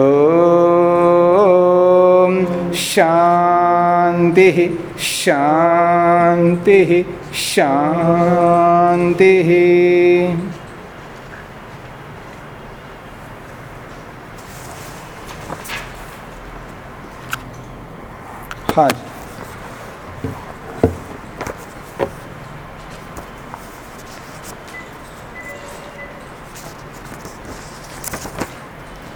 ॐ शान्तिः शान्तिः शान्तिः हाँ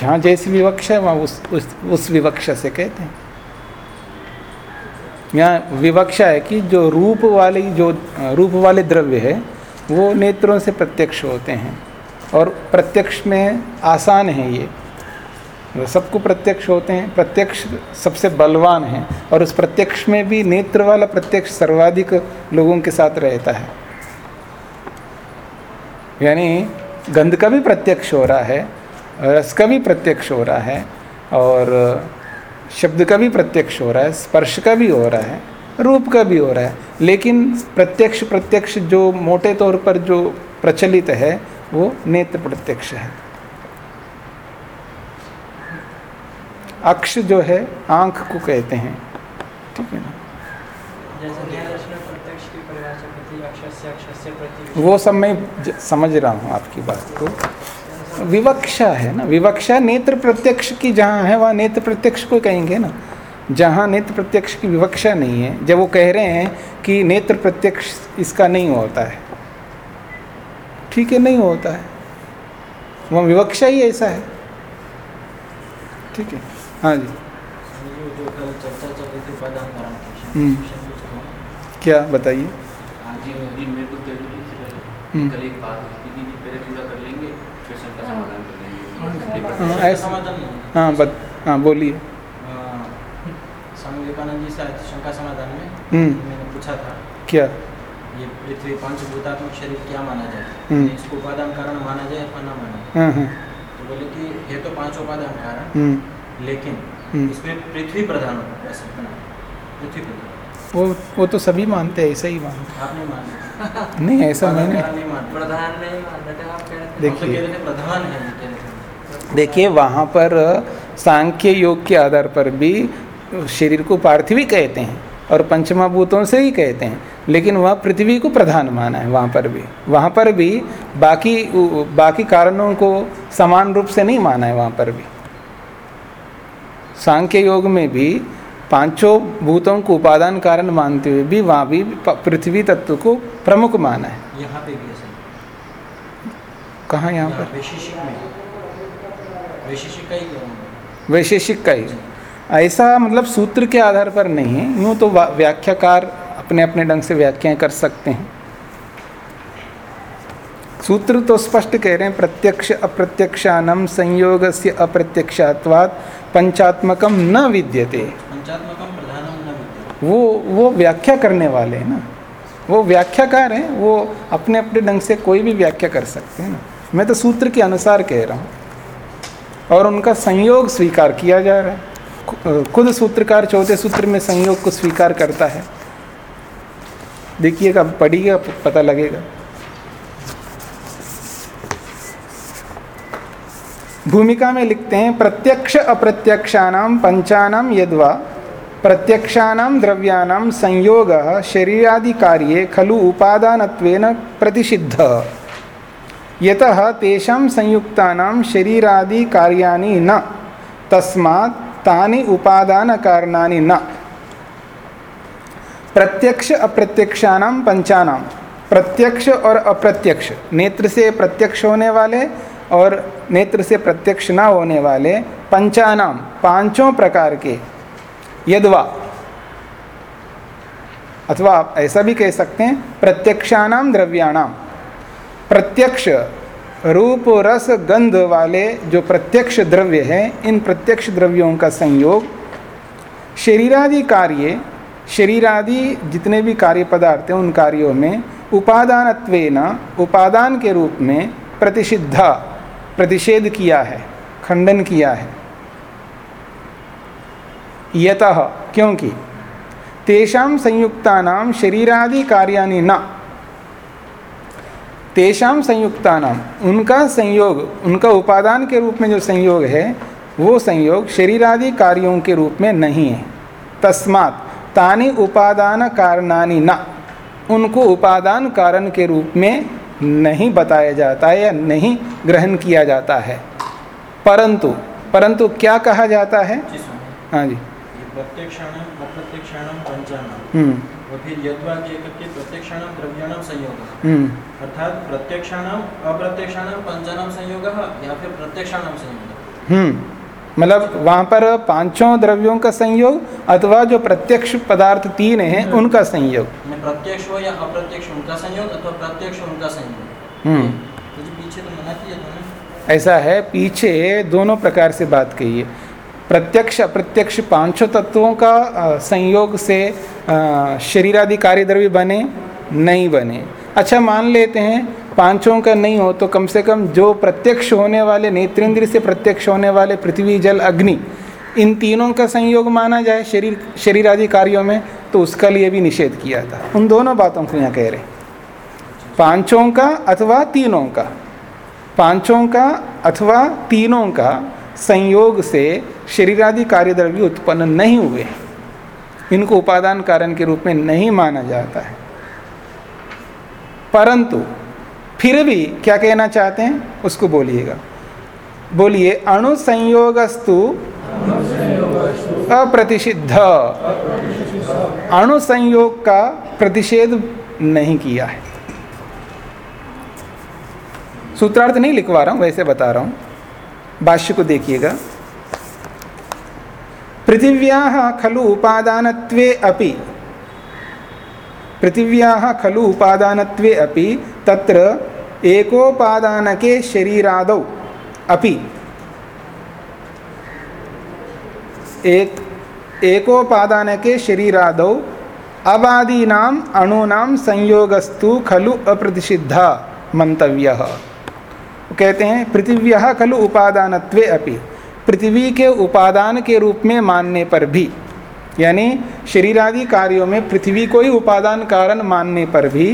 जहाँ जैसी विवक्षा है, वहाँ उस उस उस विवक्षा से कहते हैं। यहाँ विवक्षा है कि जो रूप वाली, जो, रूप वाले द्रव्य है, वो नेत्रों से प्रत्यक्ष होते हैं। और प्रत्यक्ष में आसान है ये। सबको प्रत्यक्ष होते हैं। प्रत्यक्ष सबसे बलवान है। और उस प्रत्यक्ष में भी नेत्र वाला प्रत्यक्ष सर्वाधिक लोगों के साथ रहता है। यानी गंध का भी प्रत्यक्ष हो रहा है। रस का भी प्रत्यक्ष हो रहा है और शब्द का भी प्रत्यक्ष हो रहा है स्पर्श का भी हो रहा है रूप का भी हो रहा है। लेकिन प्रत्यक्ष प्रत्यक्ष जो मोटे तौर पर जो प्रचलित है वो नेत्र प्रत्यक्ष है। अक्ष जो है आँख को कहते हैं। ठीक है ना? वो सब मैं समझ रहा हूँ आपकी बात को। विवक्षा है ना? विवक्षा नेत्र प्रत्यक्ष की जहाँ है वहाँ नेत्र प्रत्यक्ष को कहेंगे ना। जहाँ नेत्र प्रत्यक्ष की विवक्षा नहीं है जब वो कह रहे हैं कि नेत्र प्रत्यक्ष इसका नहीं होता है। ठीक है नहीं होता है। वहाँ विवक्षा ही ऐसा है। ठीक है? हाँ जी। जो जो ऐसा- समाधान नहीं है। हाँ बत हाँ बोलिए स्वामी विवेकानंद जी से शंका समाधान में हम्म। मैंने पूछा था क्या ये पृथ्वी पंचभूतात्मक शरीर क्या माना जाए हम्म। इसको उपादान कारण माना जाए अथवा ना माना जाए हाँ हाँ तो बोले कि ये तो पाँच उपादान कारण हम्म, लेकिन। इसमें पृथ्वी प्रधान होता है ऐसा पृथ्वी प्रधान वो वो तो सभी मानते हैं ऐसा ही मानते आपने मान लिया हैं। नहीं ऐसा मैंने। प्रधान नहीं मान रहे आप कह रहे थे देख- हम तो प्रधान है देखिए वहाँ पर सांख्य योग के आधार पर भी शरीर को पार्थिवी कहते हैं और पंचमा भूतों से ही कहते हैं लेकिन वहाँ पृथ्वी को प्रधान माना है वहाँ पर भी। वहाँ पर भी बाकी बाकी कारणों को समान रूप से नहीं माना है वहाँ पर भी। सांख्य योग में भी पाँचों भूतों को उपादान कारण मानते हुए भी वहाँ भी पृथ्वी तत्व को प्रमुख माना है। यहाँ पे भी कहाँ यहाँ पर? वैशेषिक का ही ऐसा मतलब सूत्र के आधार पर नहीं है। यूँ तो व्याख्याकार अपने अपने ढंग से व्याख्याएँ कर सकते हैं। सूत्र तो स्पष्ट कह रहे हैं प्रत्यक्ष अप्रत्यक्षानम संयोग से अप्रत्यक्षात्वात् पंचात्मकम न विद्यते। पंचात्मकम न विद्यते। वो वो व्याख्या करने वाले हैं ना। वो व्याख्याकार हैं वो अपने अपने ढंग से कोई भी व्याख्या कर सकते हैं ना। मैं तो सूत्र के अनुसार कह रहा हूँ। और उनका संयोग स्वीकार किया जा रहा है। खुद सूत्रकार चौथे सूत्र में संयोग को स्वीकार करता है। देखिएगा, पढ़िएगा, पता लगेगा। भूमिका में लिखते हैं, प्रत्यक्ष अप्रत्यक्षाणाम पंचानाम यद्वा प्रत्यक्षाणाम द्रव्याणाम संयोग शरीरादि कार्ये खलु उपादानत्वेन प्रतिषिद्ध। यतः तेषां संयुक्तानां शरीरादि कार्याणि न, तस्मात् तानि उपादान कारणानि न। प्रत्यक्ष अप्रत्यक्षानाम पंचानाम प्रत्यक्ष और अप्रत्यक्ष, नेत्र से प्रत्यक्ष होने वाले और नेत्र से प्रत्यक्ष न होने वाले पंचानाम पाँचों प्रकार के, यदवा। अथवा आप ऐसा भी कह सकते हैं प्रत्यक्षानाम द्रव्याणाम प्रत्यक्ष रूप, रस, गंध वाले जो प्रत्यक्ष द्रव्य हैं, इन प्रत्यक्ष द्रव्यों का संयोग शरीरादि कार्य, शरीरादि जितने भी कार्य पदार्थ हैं, उन कार्यों में उपादानत्वेन, उपादान के रूप में प्रतिषिद्धा, प्रतिषेध किया है, खंडन किया है। यतः, क्योंकि तेषां संयुक्तानां शरीरादि कार्याणि न तेषां संयुक्तानाम उनका संयोग उनका उपादान के रूप में जो संयोग है वो संयोग शरीरादि कार्यों के रूप में नहीं है। तस्मात् तानि उपादान कारणानि न उनको उपादान कारण के रूप में नहीं बताया जाता है या नहीं ग्रहण किया जाता है। परंतु परंतु क्या कहा जाता है? हाँ जी। ये प्रत्यक्षाणाम हम्म हम्म अर्थात प्रत्यक्षाणाम अप्रत्यक्षाणाम पंचानाम संयोग या फिर प्रत्यक्षाणाम संयोग। हम्म। मतलब वहाँ पर पाँचों द्रव्यों का संयोग अथवा जो प्रत्यक्ष पदार्थ तीन हैं उनका संयोग। प्रत्यक्ष हो या अप्रत्यक्ष उनका संयोग अथवा प्रत्यक्ष उनका संयोग। हम्म। तो पीछे तो मना किया था ऐसा है पीछे दोनों प्रकार से बात कही है। प्रत्यक्ष अप्रत्यक्ष पाँचों तत्वों का संयोग से शरीरादि कार्य द्रव्य बने नहीं बने। अच्छा मान लेते हैं, पाँचों का नहीं हो तो कम से कम जो प्रत्यक्ष होने वाले नेत्रेंद्र से प्रत्यक्ष होने वाले पृथ्वी, जल, अग्नि, इन तीनों का संयोग माना जाए शरीर शरीर आदि कार्यों में तो उसका लिए भी निषेध किया था। उन दोनों बातों को यहाँ कह रहे पाँचों का अथवा तीनों का, पाँचों का अथवा तीनों का संयोग से शरीरादि कार्यद्रव्य उत्पन्न नहीं हुए। इनको उपादान कारण के रूप में नहीं माना जाता है। परंतु फिर भी क्या कहना चाहते हैं? उसको बोलिएगा। बोलिए अणु संयोगस्तु अप्रतिषिद्ध। अणु संयोग का प्रतिषेध नहीं किया है। सूत्रार्थ नहीं लिखवा रहा हूँ, वैसे बता रहा हूँ। भाष्य को देखिएगा। पृथिव्या खलु उपादानत्वे अपि पृथिव्याः खलु उपादानत्वे अपि तत्र एकोपादानके शरीरादौ अपि एक एकोपादानके शरीरादौ अबादीनाम् अणूनां संयोगस्तु खलु अप्रतिषिद्धा मंतव्यः कहते हैं, पृथिव्यः खलु उपादानत्वे अपि। पृथ्वी के उपादान के रूप में मानने पर भी। यानी शरीरादि कार्यों में पृथ्वी को ही उपादान कारण मानने पर भी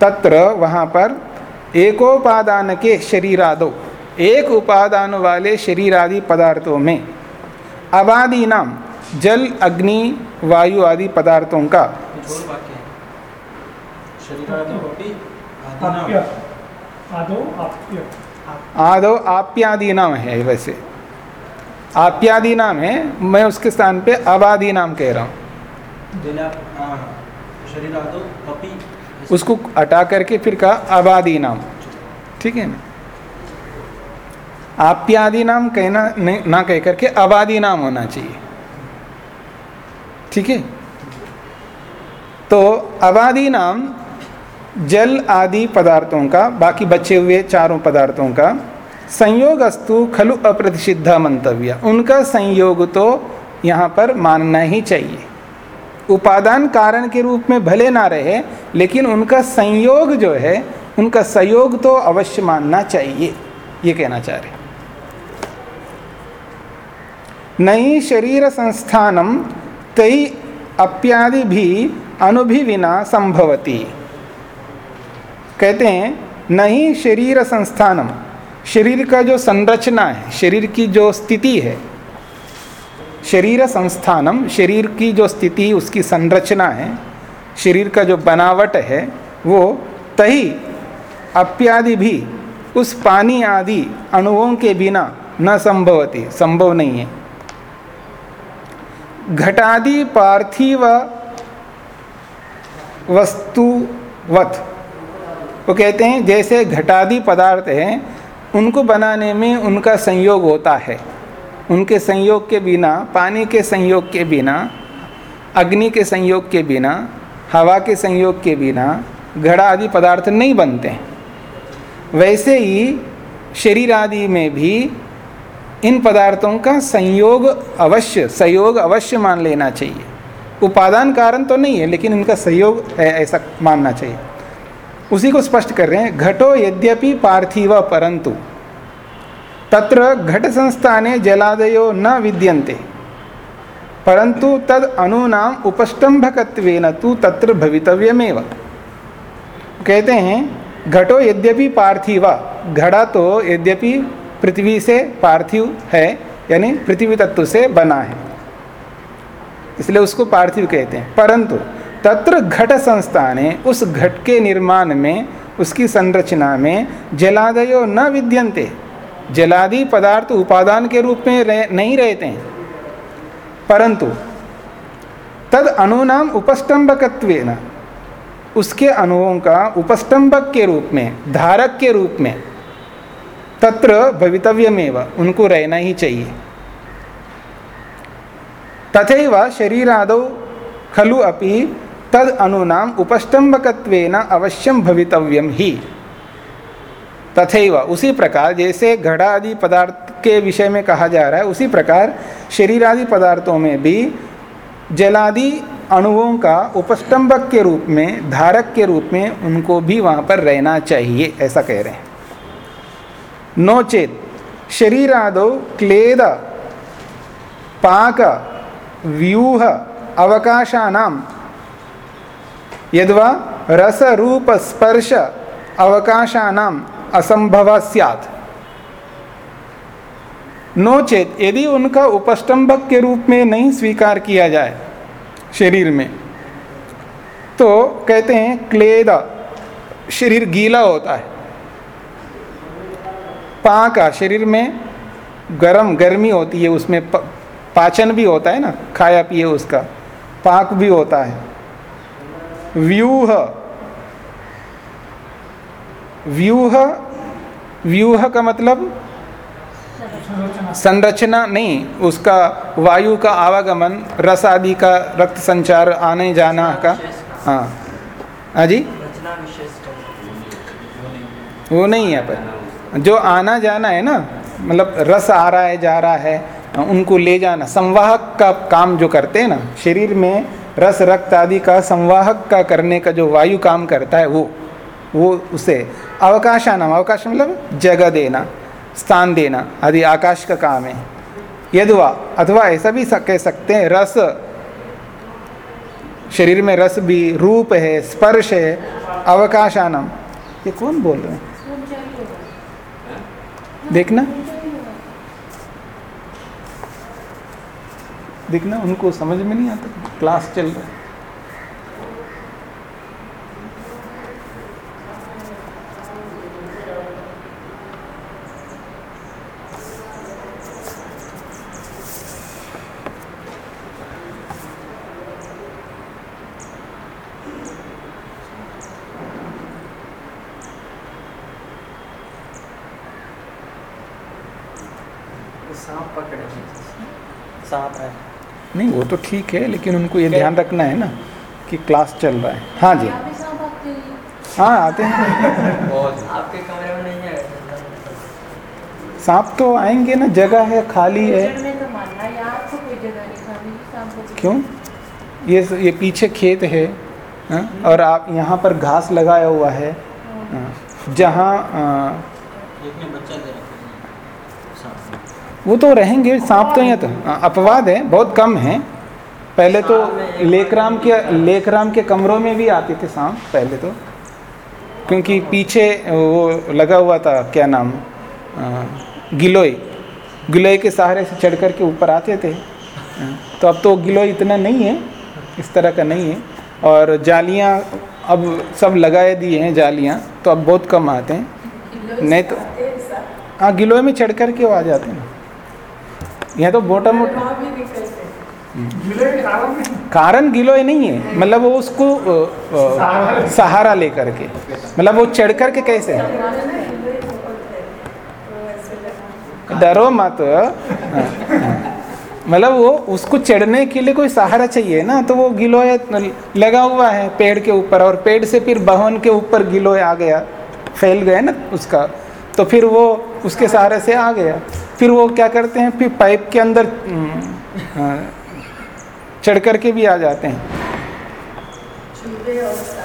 तत्र वहाँ पर एकोपादान के शरीरादो एक उपादान वाले शरीरादि पदार्थों में अबादी नाम जल अग्नि वायु आदि पदार्थों का। आदो आप्यादि नाम है वैसे। आप्यादि नाम है मैं उसके स्थान पे अबादी नाम कह रहा हूँ। हाँ, अपि उसको हटा करके फिर कहा अबादी नाम। ठीक है ना? आप्यादि नाम कहना नहीं ना कह करके अबादी नाम होना चाहिए। ठीक है? तो अबादी नाम जल आदि पदार्थों का बाकी बचे हुए चारों पदार्थों का संयोग अस्तु खलु अप्रतिषिद्धा मंतव्य। उनका संयोग तो यहाँ पर मानना ही चाहिए। उपादान कारण के रूप में भले ना रहे, लेकिन उनका संयोग जो है, उनका संयोग तो अवश्य मानना चाहिए, ये कहना चाह रहे नई शरीर संस्थानम तई अप्यादि भी अनुभि संभवती। कहते हैं नहीं शरीर संस्थानम शरीर का जो संरचना है, शरीर की जो स्थिति है, शरीर संस्थानम, शरीर की जो स्थिति, उसकी संरचना है, शरीर का जो बनावट है, वो तही अप्यादि भी उस पानी आदि अणुओं के बिना न संभवती, संभव नहीं है। घटादि पार्थिव वस्तुवत, वो कहते हैं, जैसे घटादि पदार्थ हैं उनको बनाने में उनका संयोग होता है। उनके संयोग के बिना, पानी के संयोग के बिना, अग्नि के संयोग के बिना, हवा के संयोग के बिना घड़ा आदि पदार्थ नहीं बनते वैसे ही शरीर आदि में भी इन पदार्थों का संयोग अवश्य संयोग अवश्य मान लेना चाहिए। उपादान कारण तो नहीं है, लेकिन इनका सहयोग है ऐसा मानना चाहिए। उसी को स्पष्ट कर रहे हैं, घटो यद्यपि पार्थिव परंतु। तत्र घट संस्थाने जलादयो न विद्यन्ते। परंतु तद अनुनाम उपस्तंभकत्वेन तु तत्र भवितव्यमेव। कहते हैं, घटो यद्यपि पार्थिव घड़ा तो यद्यपि पृथ्वी से पार्थिव है, यानी पृथ्वी तत्व से बना है। इसलिए उसको पार्थिव कहते हैं। परंतु तत्र घट संस्थाने उस घट के निर्माण में उसकी संरचना में जलादयो न विद्यन्ते। जलादि पदार्थ उपादान के रूप में रह, नहीं रहते हैं। परंतु तद अनुनाम उपस्तंभकत्वेन उसके अणुओं का उपस्तंभक के रूप में धारक के रूप में तत्र भवितव्यमेव उनको रहना ही चाहिए। तथैव शरीरादौ खलु अपि तद अनुनाम उपस्तंभकत्वेन अवश्यम भवितव्यम ही। तथैव उसी प्रकार जैसे घड़ा आदि पदार्थ के विषय में कहा जा रहा है, उसी प्रकार शरीर आदि पदार्थों में भी जलादि अणुओं का उपस्तंभक के रूप में, धारक के रूप में उनको भी वहाँ पर रहना चाहिए, ऐसा कह रहे हैं। नोचेत शरीरादो क्लेद, पाक, व्यूह, अवकाशानाम यद्वा रस रूप स्पर्श अवकाशानाम असंभव स्यात्। नोचेत यदि उनका उपस्तंभक के रूप में नहीं स्वीकार किया जाए शरीर में तो कहते हैं क्लेद शरीर गीला होता है। पाका शरीर में गर्म गर्मी होती है, उसमें पाचन भी होता है ना, खाया पिए उसका, पाक भी होता है। व्यूह। व्यूह व्यूह का मतलब? संरचना नहीं, उसका वायु का आवागमन, रस आदि का रक्त संचार, आने जाना का। हाँ। हाँ जी? वो नहीं है पर। जो आना जाना है ना मतलब रस आ रहा है, जा रहा है, उनको ले जाना, संवाहक का काम जो करते हैं ना, शरीर में रस, रक्त आदि का संवाहक का करने का जो वायु काम करता है वो वो उसे अवकाशानाम, अवकाश मतलब जगह देना, स्थान देना आदि आकाश का काम है। यदवा अथवा ऐसा भी कह सकते हैं, रस, शरीर में रस भी रूप है, स्पर्श है, अवकाशानम। ये कौन बोल रहे हैं? देखना। देखना, उनको समझ में नहीं आता। क्लास चल रहा है। सांप पकड़े सांप है। नहीं वो तो ठीक है लेकिन उनको ये ध्यान रखना है ना कि क्लास चल रहा है। हाँ जी। हाँ। आते हैं। आपके कमरे में नहीं है? सांप तो आएँगे ना जगह है खाली है। तो मानना यार को कोई जगह नहीं खाली शाम को क्यों? ये ये पीछे खेत है हाँ? और आप यहाँ पर घास लगाया हुआ है हाँ, जहाँ हाँ, एक ने बच्चा दे रखा है सांप। वो तो रहेंगे सांप तो यहाँ तो। हाँ, अपवाद है बहुत कम है। पहले तो लेकराम के लेकराम के कमरों में भी आते थे सांप पहले तो। क्योंकि पीछे वो लगा हुआ था क्या नाम गिलोय। गिलोय के सहारे से चढ़ कर के ऊपर आते थे। हाँ, तो अब तो गिलोय इतना नहीं है इस तरह का नहीं है। और जालियाँ अब सब लगाए दिए हैं जालियाँ तो अब बहुत कम आते हैं। नहीं तो हाँ गिलोय में चढ़ कर के वो आ जाते हैं। यहाँ तो मोटा मोटा कारण गिलोय नहीं है। मतलब वो उसको सहारा। लेकर के। मतलब वो चढ़ कर के कैसे डरो मत। हाँ, हाँ। मतलब वो उसको चढ़ने के लिए कोई सहारा चाहिए ना तो वो गिलोय लगा हुआ है पेड़ के ऊपर और पेड़ से फिर बहन के ऊपर गिलोय आ गया फैल गया ना उसका। तो फिर वो उसके सहारे से आ गया। फिर वो क्या करते हैं फिर पाइप के अंदर हाँ, चढ़ कर के भी आ जाते हैं।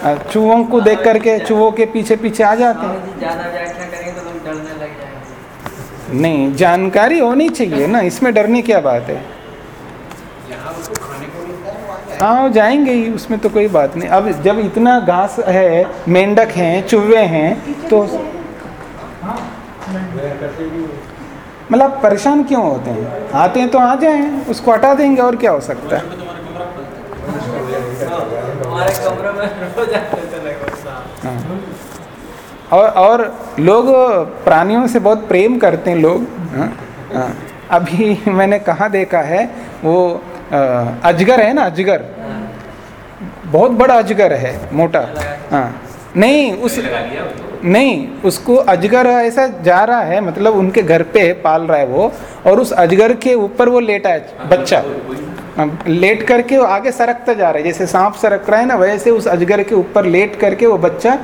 हाँ, चूहों को देख करके चूहों के पीछे पीछे आ जाते हैं। स्वामी जी ज़्यादा व्याख्या करेंगे तो लोग डरने लग जाएँगे। नहीं जानकारी होनी चाहिए ना इसमें डरने क्या बात है? हाँ वो जाएँगे। ही उसमें तो कोई बात नहीं। अब जब इतना घास है मेंढक हैं चूहे हैं तो मतलब परेशान क्यों होते हैं? आते हैं तो आ जाएँ उसको हटा देंगे और क्या हो सकता है? हाँ। और और लोग प्राणियों से बहुत प्रेम करते हैं लोग हाँ, हाँ। अभी मैंने कहाँ देखा है वो अजगर है ना अजगर? बहुत बड़ा अजगर है मोटा। हाँ। नहीं उस। नहीं उसको अजगर ऐसा जा रहा है मतलब उनके घर पे पाल रहा है वो और उस अजगर के ऊपर वो लेटा है बच्चा। लेट करके वो आगे सरकता जा रहा है जैसे सांप सरक रहा है ना वैसे उस अजगर के ऊपर लेट करके वो बच्चा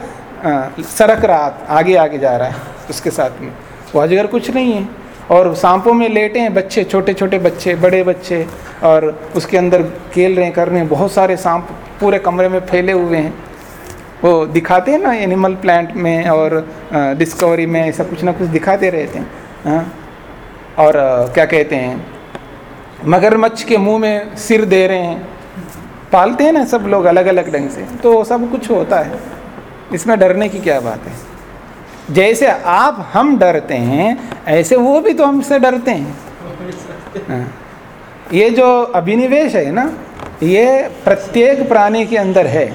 सरक रहा आगे आगे जा रहा है उसके साथ में। वो अजगर कुछ नहीं है और सांपों में लेटे हैं बच्चे छोटे छोटे बच्चे बड़े बच्चे और उसके अंदर खेल रहे हैं कर रहे हैं बहुत सारे सांप पूरे कमरे में फैले हुए हैं। वो दिखाते हैं ना एनिमल प्लांट में और डिस्कवरी में ऐसा कुछ ना कुछ दिखाते रहते हैं हाँ? और क्या कहते हैं? मगरमच्छ के मुँह में सिर दे रहे हैं। पालते हैं ना सब लोग अलग अलग ढंग से तो सब कुछ होता है। इसमें डरने की क्या बात है? जैसे आप, हम डरते हैं, ऐसे वो भी तो हमसे डरते हैं। हाँ। ये जो अभिनिवेश है ना, ये प्रत्येक प्राणी के अंदर है।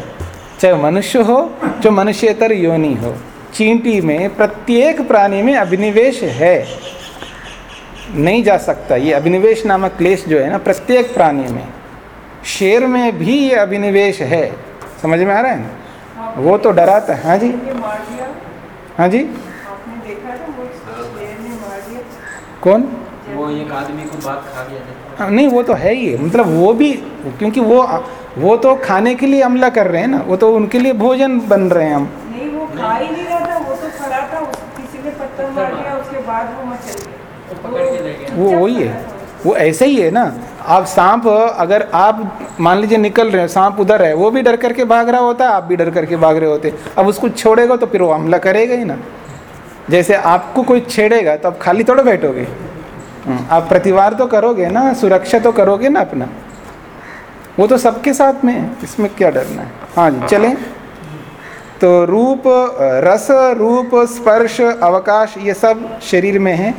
चाहे मनुष्य हो जो मनुष्यतर योनि हो चींटी में प्रत्येक प्राणी में अभिनिवेश है। नहीं जा सकता। ये अभिनिवेश नामक क्लेश जो है ना प्रत्येक प्राणी में शेर में भी ये अभिनिवेश है। समझ में आ रहा है ना? वो तो डराता है। हाँ जी? ये मार दिया? हाँ जी? आपने देखा था वो शेर ने मार दिया? कौन? वो एक आदमी को बात खा गया था। हाँ, नहीं वो तो है ही। मतलब वो भी क्योंकि वो वो तो खाने के लिए हमला कर रहे हैं ना वो तो उनके लिए भोजन बन रहे हैं हम। नहीं वो खा ही नहीं रहा था वो तो खड़ा था किसी ने पत्थर मार दिया उसके बाद वो मचल गया वो पकड़ के ले गया। वो वही है। वो ऐसे ही है ना आप सांप अगर आप मान लीजिए निकल रहे हैं सांप उधर है वो भी डर करके भाग रहा होता है आप भी डर करके भाग रहे होते अब उसको छोड़ेगा तो फिर वो हमला करेगा ही ना। जैसे आपको कोई छेड़ेगा तो आप खाली थोड़ा बैठोगे। हम्म, आप प्रतिवार तो करोगे ना सुरक्षा तो करोगे ना अपना। वो तो सबके साथ में है, इसमें क्या डरना है? हाँ जी, चलें। तो रूप, रस, रूप, स्पर्श, अवकाश, ये सब शरीर में है।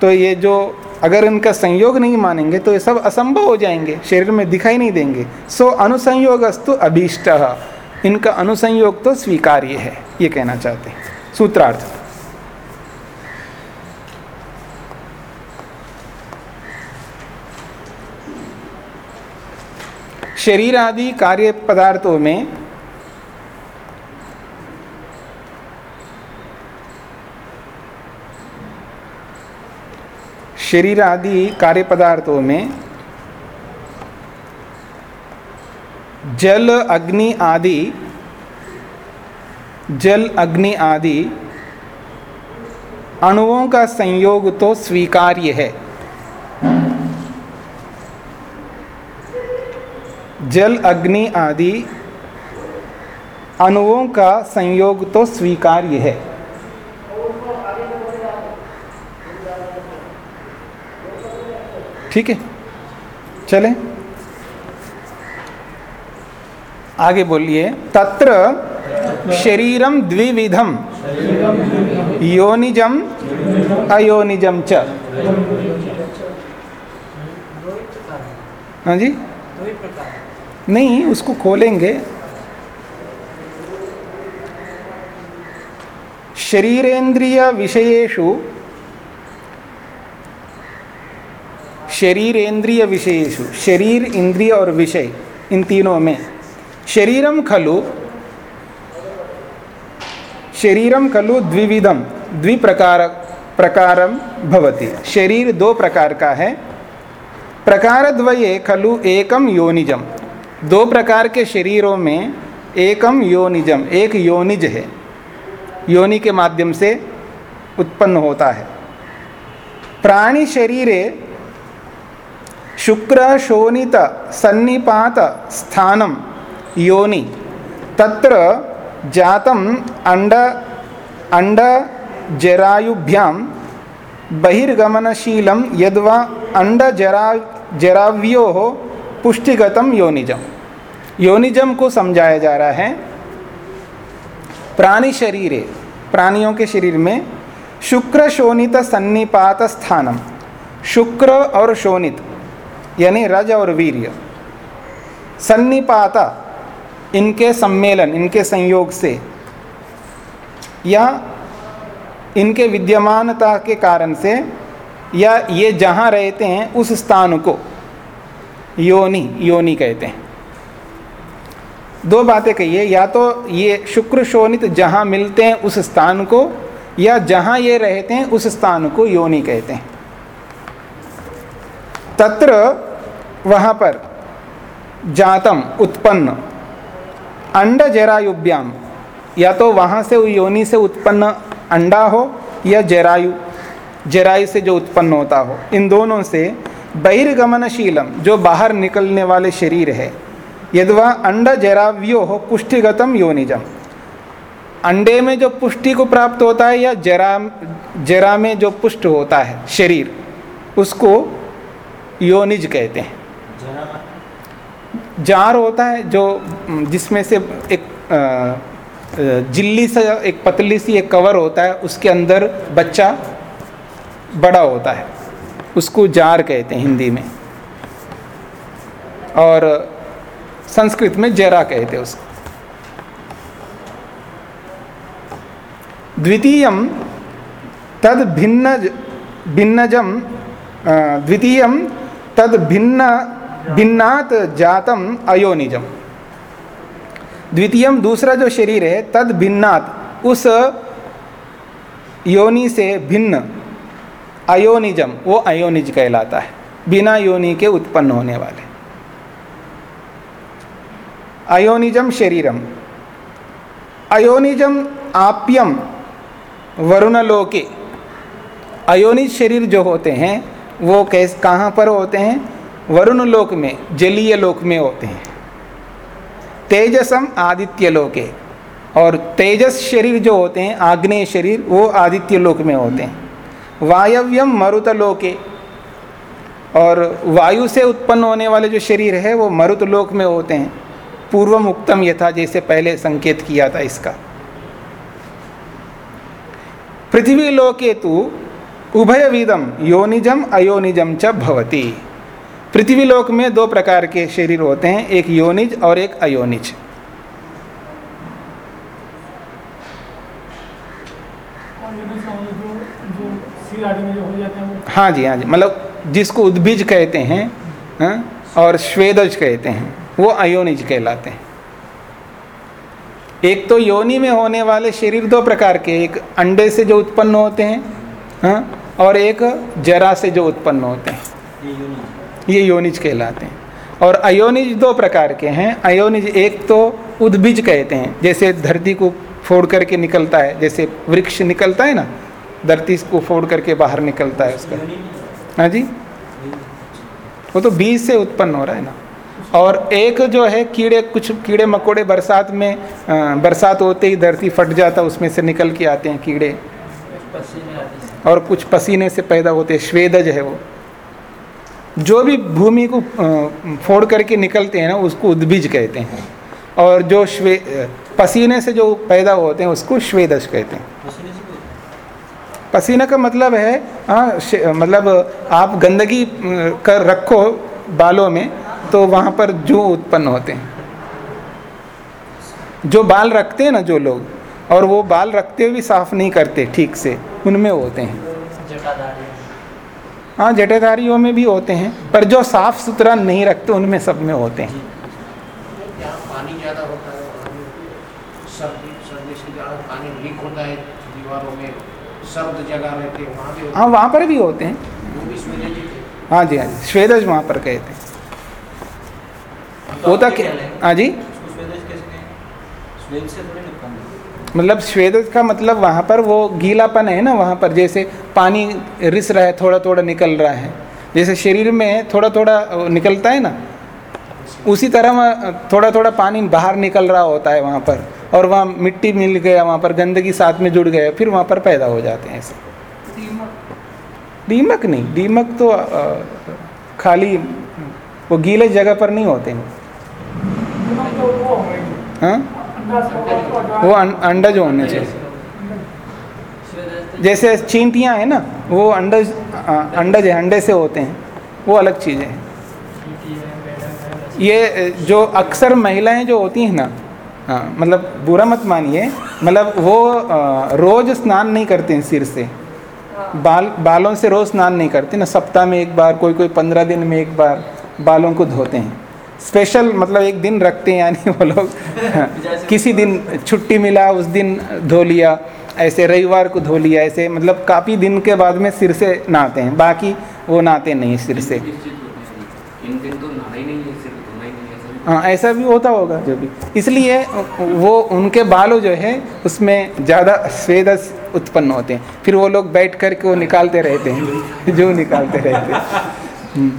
तो ये जो, अगर इनका संयोग नहीं मानेंगे तो ये सब असंभव हो जाएँगे, शरीर में दिखाई नहीं देंगे। सो अनुसंयोगस्तु अभीष्ट। इनका अनुसंयोग तो स्वीकार्य है, ये कहना चाहते हैं। सूत्रार्थ। शरीर आदि कार्य पदार्थों में शरीर आदि कार्य पदार्थों में जल, अग्नि आदि, जल, अग्नि आदि अणुओं का संयोग तो स्वीकार्य है। जल, अग्नि आदि अणुओं का संयोग तो स्वीकार्य है। ठीक है? चलें। आगे बोलिए। तत्र शरीरम द्विविधम योनिजम अयोनिजम च। हाँ जी? नहीं, उसको खोलेंगे। शरीरेंद्रिय विषयेषु, शरीरेन्द्रिय विषयेषु, शरीर, इंद्रिय और विषय, इन तीनों में। शरीरम खलु शरीरम खलु द्विविधम, द्विप्रकार, प्रकारम भवति। शरीर दो प्रकार का है। प्रकार द्वये खलु एकम योनिजम। दो प्रकार के शरीरों में एकम योनिजम, एक योनिज है। योनि के माध्यम से उत्पन्न होता है। प्राणी शरीरे शुक्र, शोणित, सन्निपात, स्थानम, योनि, तत्र जातम, अंड अंड जरायुभ्याम बहिर्गमनशीलम, यद्वा अंड जरा, जराव्यो पुष्टिगतम योनिजम। योनिजम को समझाया जा रहा है, प्राणी शरीरे, प्राणियों के शरीर में शुक्र शोणित सन्निपात स्थानम। शुक्र और शोणित, यानी रज और वीर्य। सन्निपाता, इनके सम्मेलन, इनके संयोग से, या इनके विद्यमानता के कारण से, या ये जहाँ रहते हैं, उस स्थान को योनि योनि कहते हैं। दो बातें कहिए या तो ये शुक्र शोणित जहाँ मिलते हैं उस स्थान को, या जहाँ ये रहते हैं उस स्थान को योनि कहते हैं। तत्र वहाँ पर जातम उत्पन्न, अंड जरायुभ्याम, या तो वहाँ से योनि से उत्पन्न अंडा हो, या जरायु जरायु से जो उत्पन्न होता हो। इन दोनों से बहिर्गमनशीलम, जो बाहर निकलने वाले शरीर है। यदवा अंड जराव्यो हो पुष्टिगतम योनिजम। अंडे में जो पुष्टि को प्राप्त होता है या जरा जरा में जो पुष्ट होता है शरीर, उसको योनिज कहते हैं। जार होता है जो, जिसमें से एक जिल्ली सा, एक पतली सी एक कवर होता है, उसके अंदर बच्चा बड़ा होता है। उसको जार कहते हैं हिंदी में। और संस्कृत में जरा कहते हैं उसको। द्वितीय तद भिन्न भिन्नजम द्वितीय तद भिन्न, भिन्नात जातम अयोनिजम। द्वितीयम दूसरा जो शरीर है तद भिन्नात, उस योनि से भिन्न। अयोनिजम, वो अयोनिज कहलाता है, बिना योनि के उत्पन्न होने वाले। अयोनिजम शरीरम। अयोनिजम आप्यम, वरुणलोके। अयोनिज शरीर जो होते हैं, वो कैस, कहाँ पर होते हैं? वरुण लोक में, जलीय लोक में होते हैं। तेजसम आदित्य लोके। और तेजस शरीर जो होते हैं, आग्नेय शरीर, वो आदित्य लोक में होते हैं। वायव्यम मरुतलोके। और वायु से उत्पन्न होने वाले जो शरीर है, वो मरुतलोक में होते हैं। पूर्व मुक्तम यथा, जैसे पहले संकेत किया था इसका। पृथ्वी लोके तो उभयविदम, योनिजम, अयोनिजम च भवती। पृथ्वी लोक में दो प्रकार के शरीर होते हैं, एक योनिज और एक अयोनिज। हाँ जी हाँ जी। मतलब जिसको उद्भिज कहते हैं हा? और श्वेदज कहते हैं वो अयोनिज कहलाते हैं। एक तो योनि में होने वाले शरीर दो प्रकार के एक अंडे से जो उत्पन्न होते हैं हा? और एक जरा से जो उत्पन्न होते हैं। ये योनिज कहलाते हैं। और अयोनिज दो प्रकार के हैं। अयोनिज एक तो उद्भिज कहते हैं जैसे धरती को फोड़ करके निकलता है जैसे वृक्ष निकलता है ना धरती को फोड़ करके बाहर निकलता है उसका। हाँ जी? वो तो बीज से उत्पन्न हो रहा है ना। और एक जो है कीड़े कुछ कीड़े मकोड़े बरसात में आ, बरसात होते ही धरती फट जाता उसमें से निकल के आते हैं कीड़े। और कुछ पसीने से पैदा होते हैं श्वेदज है वो। जो भी भूमि को फोड़ करके निकलते हैं ना उसको उद्भिज कहते हैं। और जो श्वे पसीने से जो पैदा होते हैं उसको श्वेदज कहते हैं। पसीना का मतलब है हाँ मतलब आप गंदगी कर रखो बालों में तो वहाँ पर जो उत्पन्न होते हैं। जो बाल रखते हैं ना जो लोग और वो बाल रखते हुए भी साफ़ नहीं करते ठीक से उनमें होते हैं। हाँ जटेधारियों में भी होते हैं पर जो साफ़ सुथरा नहीं रखते उनमें सब में होते हैं। पानी ज़्यादा होता है? पानी लीक होता है दीवारों में। सर्द जगह रहते हैं वहाँ भी हाँ वहाँ पर भी होते हैं। है। वो जी हाँ जी श्वेदज वहाँ पर गए थे। तो होता क्या क्या हाँ जी। मतलब श्वेदज का मतलब वहाँ पर वो गीलापन है ना वहाँ पर जैसे पानी रिस रहा है थोड़ा थोड़ा निकल रहा है। जैसे शरीर में थोड़ा थोड़ा निकलता है ना उसी तरह थोड़ा थोड़ा पानी बाहर निकल रहा होता है वहाँ पर। और वहाँ मिट्टी मिल गया वहाँ पर गंदगी साथ में जुड़ गया फिर वहाँ पर पैदा हो जाते हैं ऐसे दीमक? नहीं दीमक तो खाली वो गीले जगह पर नहीं होते हैं। तो वो हो वो अं- अंडज होने चाहिए। जैसे चींटियाँ हैं ना वो अंडज अ, अंडज है अंडे से होते हैं वो अलग चीज़ें हैं। ये जो अक्सर महिलाएँ जो होती हैं ना मतलब बुरा मत मानिए मतलब वो रोज स्नान नहीं करते हैं सिर से। बाल बालों से रोज स्नान नहीं करते ना सप्ताह में एक बार कोई कोई पंद्रह दिन में एक बार बालों को धोते हैं। स्पेशल मतलब एक दिन रखते हैं यानी वो लोग हाँ, किसी दिन छुट्टी मिला उस दिन धो लिया ऐसे रविवार को धो लिया ऐसे मतलब काफ़ी दिन के बाद में सिर से नहाते हैं बाकी वो नहाते नहीं सिर से। हैं। इन दिन तो नहाना ही नहीं है ही ऐसा भी होता होगा जो भी। इसलिए वो उनके बालों जो है उसमें ज़्यादा स्वेद उत्पन्न होते हैं। फिर वो लोग बैठ कर के वो निकालते रहते हैं। जो निकालते रहते हैं। हम्म।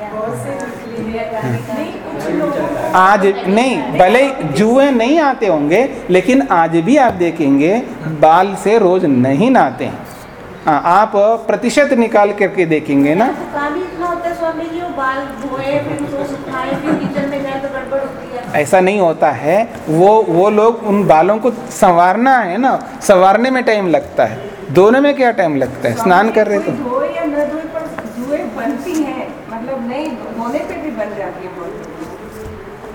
है हो को आज नहीं भले ही जुए नहीं आते होंगे लेकिन आज भी आप देखेंगे बाल से रोज नहीं नहाते हैं। हाँ, आप प्रतिशत निकाल करके देखेंगे ना। तो काम इतना होता स्वामी जी वो बाल धोए फिर उसको सुखाए फिर किचन में जाए गड़बड़ होती है। ऐसा नहीं होता है। वो वो लोग उन बालों को संवारना है ना संवारने में टाइम लगता है। दोनों में क्या टाइम लगता है? स्नान कर रहे तो। धोए या न धोए पर जुए बनती हैं। मतलब नहीं धोने पे भी बन जाती है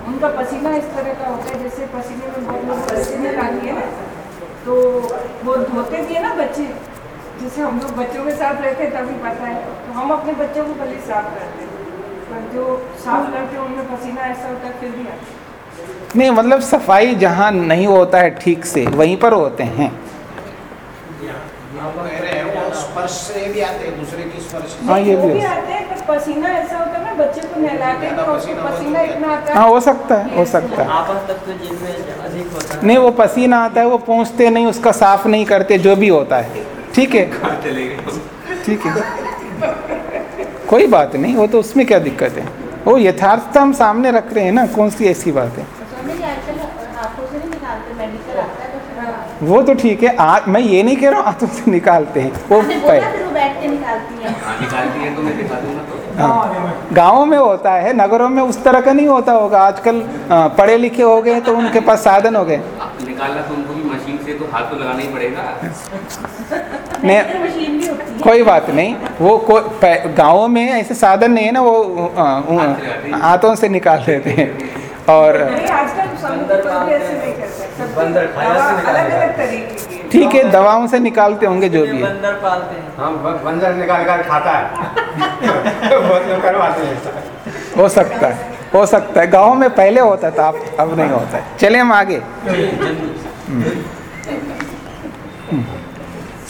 उनका पसीना इस तरह का होता है जैसे पसीने में बहुत लोग पसीने लाती है। तो वो धोते भी है ना बच्चे। जैसे हम लोग बच्चों के साथ रहते हैं तभी पता है। तो हम अपने बच्चों को पहले साफ़ करते हैं पर जो साफ़ करते हैं उनमें पसीना ऐसा होता है फिर भी आता नहीं मतलब सफ़ाई जहाँ नहीं होता है ठीक से वहीं पर होते हैं। आप कह रहे हैं वो स्पर्श से भी आते हैं दूसरे की स्पर्श हाँ, ये भी भी आते हैं पर पसीना ऐसा होता है ना बच्चे को नहलाते हैं तो पसीना पसीना इतना आता हाँ। हो सकता है हो सकता है। तो जीव अधिक होता है। नहीं वो पसीना आता है वो पहुँचते नहीं उसका साफ़ नहीं करते जो भी होता है। ठीक है। ठीक है। कोई बात नहीं वो तो उसमें क्या दिक्कत है? वो यथार्थ हम सामने रख रहे हैं ना कौन सी ऐसी बात है? है हाँ। वो तो ठीक है आज मैं ये नहीं कह रहा हूँ हाथों से निकालते हैं। वो है। हाँ निकालती है तो मैं तो। हाँ, में होता है नगरों में उस तरह का नहीं होता होगा। आजकल पढ़े लिखे हो गए तो उनके पास साधन हो गए। निकालना तो उनको भी मशीन से तो हाथ तो लगाना ही पड़ेगा। नहीं मेडिकल मशीन भी होती है। कोई बात नहीं वो को गाँवों में ऐसे साधन नहीं है ना वो हाथों से निकाल देते हैं। और। ठीक है दवाओं से निकालते होंगे जो भी है। बंदर पालते हैं। हम बंदर निकाल कर खाता है। बहुत लोग करवाते हैं हो सकता है हो सकता है। गाँव में पहले होता था अब अब नहीं होता है। चले हम आगे।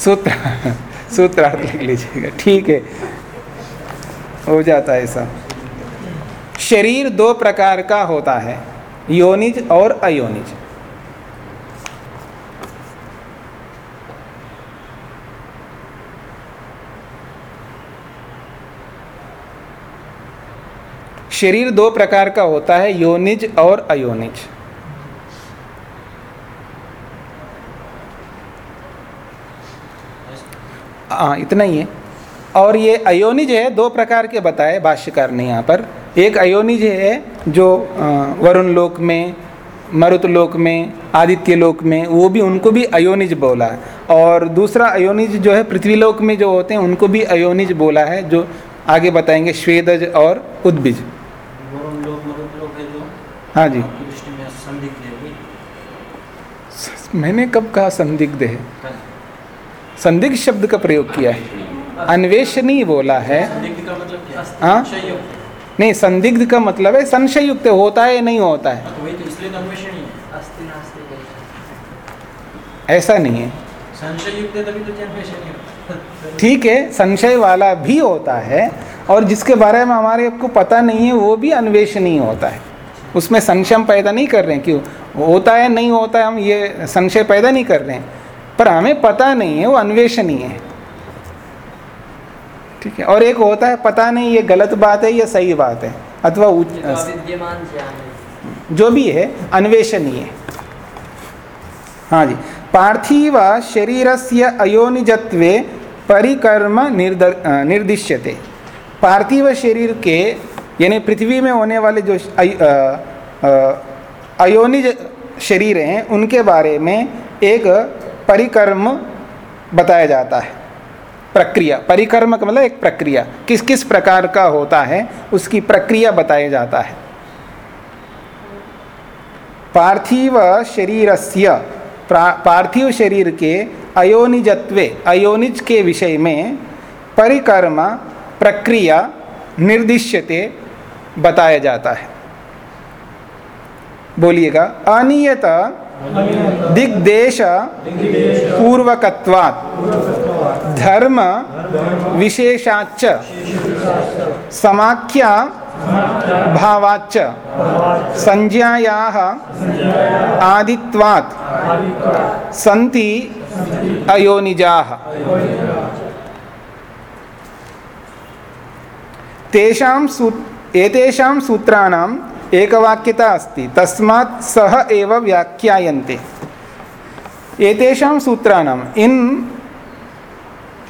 सूत्र सूत्रार्थ लिख लीजिएगा। ठीक है। हो जाता है ऐसा। शरीर दो प्रकार का होता है, योनिज और अयोनिज। शरीर दो प्रकार का होता है, योनिज और अयोनिज। हाँ इतना ही है। और ये अयोनिज है दो प्रकार के बताए भाष्यकार ने यहाँ पर। एक अयोनिज है जो वरुण लोक में मरुत लोक में आदित्य लोक में वो भी उनको भी अयोनिज बोला है। और दूसरा अयोनिज जो है पृथ्वी लोक में जो होते हैं उनको भी अयोनिज बोला है जो आगे बताएँगे श्वेदज और उद्भिज। है जो? हाँ है मैंने कब कहा संदिग्ध है? संदिग्ध शब्द का प्रयोग किया है। अन्वेषणी बोला है। संदिग्ध का मतलब हाँ? संशयुक्त नहीं संदिग्ध का मतलब है संशय युक्त होता है या नहीं होता है? तो तो तो ऐसा नहीं है। है तो ही ठीक है संशय वाला भी होता है और जिसके बारे में हमारे आपको पता नहीं है वो भी अन्वेषणीय होता है। उसमें संशय पैदा नहीं कर रहे हैं क्यों? होता है नहीं होता है हम ये संशय पैदा नहीं कर रहे हैं। पर हमें पता नहीं है वो अन्वेषणीय है। ठीक है और एक होता है पता नहीं ये गलत बात है या सही बात है अथवा तो जो भी है अन्वेषणीय हाँ। जी पार्थिव शरीर से अयोनिजत्व परिकर्म निर्द निर्दिश्यते। पार्थिव शरीर के यानी पृथ्वी में होने वाले जो अय- अयोनिज शरीर हैं उनके बारे में एक परिकर्म बताया जाता है। प्रक्रिया, परिकर्म का मतलब एक प्रक्रिया। किस किस प्रकार का होता है, उसकी प्रक्रिया बताया जाता है। पार्थिव शरीरस्य, प्रा- पार्थिव शरीर के अयोनिजत्वे, अयोनिज के विषय में परिकर्म प्रक्रिया निर्दिश्यते बताया जाता है। बोलिएगा, अनियत दिग्देश पूर्वकत्वात्। धर्म विशेषाच्च। समाख्या भावाच्च। संज्ञायाः आदित्वात्। सन्ति अयोनिजाः। तेषां सू एतेषां सूत्राणाम् एकवाक्यता अस्ति। तस्मात् सह एव व्याख्यायन्ते। एतेषां सूत्राणाम् इन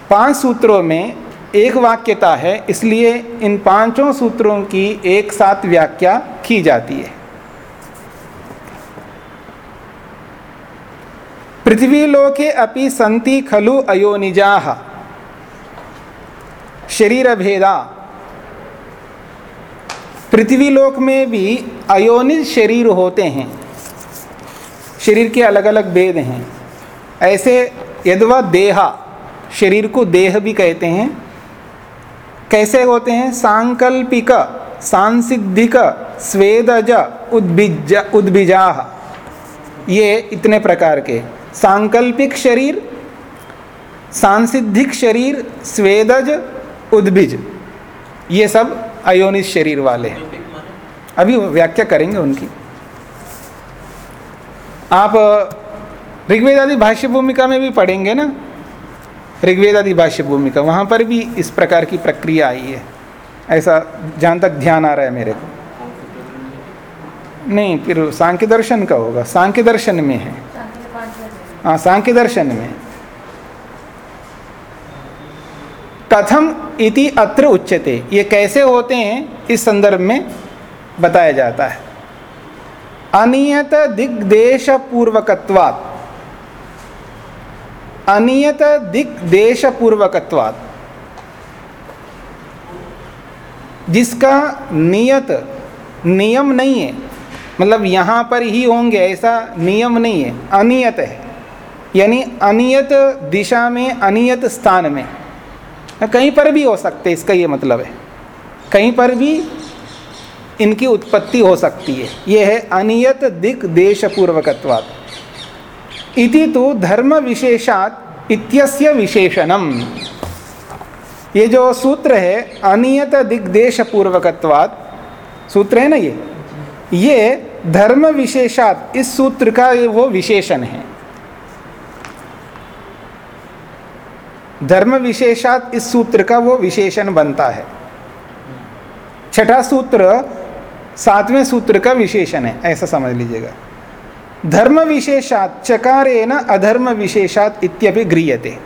पाँच सूत्रों में एक वाक्यता है, इसलिए इन पाँचों सूत्रों की एक साथ व्याख्या की जाती है। पृथ्वीलोके अपि सन्ति खलु अयोनिजाः शरीरभेदा। पृथ्वीलोक में भी अयोनिज शरीर होते हैं। शरीर के अलग अलग भेद हैं। ऐसे यदवा देहा, शरीर को देह भी कहते हैं। कैसे होते हैं? सांकल्पिक, सांसिद्धिक, स्वेदज, उद्भिज, उद्भिजा। ये इतने प्रकार के। सांकल्पिक शरीर, सांसिद्धिक शरीर, स्वेदज, उद्भिज। ये सब अयोनिज शरीर वाले हैं। अभी व्याख्या करेंगे उनकी। आप ऋग्वेद आदि भाष्य भूमिका में भी पढ़ेंगे ना? ऋग्वेद आदि भाष्य भूमिका वहाँ पर भी इस प्रकार की प्रक्रिया आई है। ऐसा जहाँ तक ध्यान आ रहा है मेरे को। नहीं फिर सांख्य दर्शन का होगा। सांख्य दर्शन में है। हाँ। सांख्य दर्शन में। कथम इति अत्र उच्यते। ये कैसे होते हैं, इस संदर्भ में बताया जाता है। अनियत दिग्देश पूर्वकत्वात् अनियत दिग्देश पूर्वकत्वात् जिसका नियत, नियम नहीं है मतलब यहाँ पर ही होंगे, ऐसा नियम नहीं है। अनियत है। यानी अनियत दिशा में, अनियत स्थान में। कहीं पर भी हो सकते इसका ये मतलब है। कहीं पर भी इनकी उत्पत्ति हो सकती है। ये है अनियत दिक देश पूर्वकत्वात् इति तो धर्म विशेषात इत्यस्य विशेषणम। ये जो सूत्र है, अनियत दिग्देश पूर्वकत्वात् सूत्र है ना ये? ये धर्म विशेषात, इस सूत्र का वो विशेषण है। धर्म विशेषात इस सूत्र का वो विशेषण बनता है। छठा सूत्र सातवें सूत्र का विशेषण है, ऐसा समझ लीजिएगा। धर्म विशेषात चकारेण अधर्म विशेषात इत्यपि गृह्यते।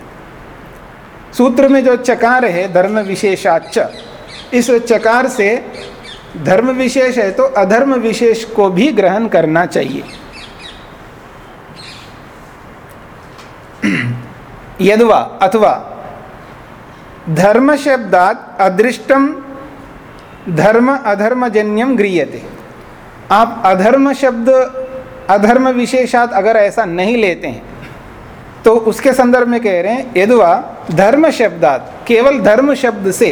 सूत्र में जो चकार है धर्म विशेषाच इस चकार से धर्म विशेष है तो अधर्म विशेष को भी ग्रहण करना चाहिए। यदवा, अथवा। धर्म शब्दात अदृष्टम धर्म अधर्मजन्यम गृह्यते। आप अधर्म शब्द अधर्म विशेषात अगर ऐसा नहीं लेते हैं तो उसके संदर्भ में कह रहे हैं यदुआ धर्म शब्दात केवल धर्म शब्द से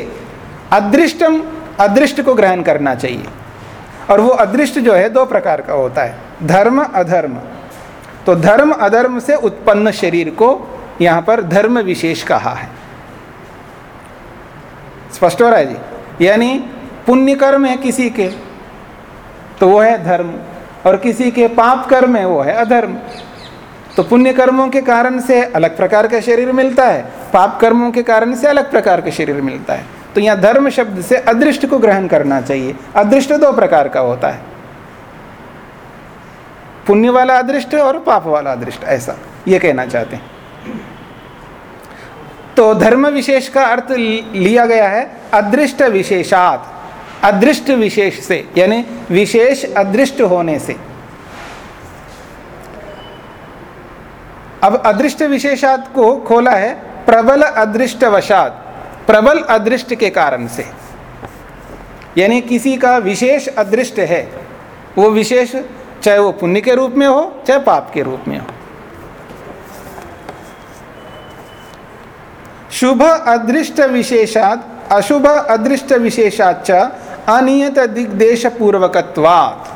अदृष्टम अदृष्ट को ग्रहण करना चाहिए। और वो अदृष्ट जो है, दो प्रकार का होता है, धर्म, अधर्म। तो धर्म, अधर्म से उत्पन्न शरीर को यहाँ पर धर्म विशेष कहा है। स्पष्ट हो रहा है जी? यानी पुण्य कर्म है किसी के तो वो है धर्म, और किसी के पाप कर्म है, वो है अधर्म। तो पुण्य कर्मों के कारण से अलग प्रकार का शरीर मिलता है, पाप कर्मों के कारण से अलग प्रकार का शरीर मिलता है। तो यहाँ धर्म शब्द से अदृष्ट को ग्रहण करना चाहिए। अदृष्ट दो प्रकार का होता है। पुण्य वाला अदृष्ट और पाप वाला अदृष्ट, ऐसा ये कहना चाहते हैं। तो धर्म विशेष का अर्थ लिया गया है अदृष्ट विशेषात। अदृष्ट विशेष से, यानी विशेष अदृष्ट होने से। अब अदृष्ट विशेषात को खोला है प्रबल अदृष्ट वशात प्रबल अदृष्ट के कारण से। यानी किसी का विशेष अदृष्ट है, वो विशेष चाहे वो पुण्य के रूप में हो, चाहे पाप के रूप में हो। शुभ अदृष्ट विशेषात, अशुभ अदृष्ट विशेषाच अनियत दिग्देश पूर्वकत्वात्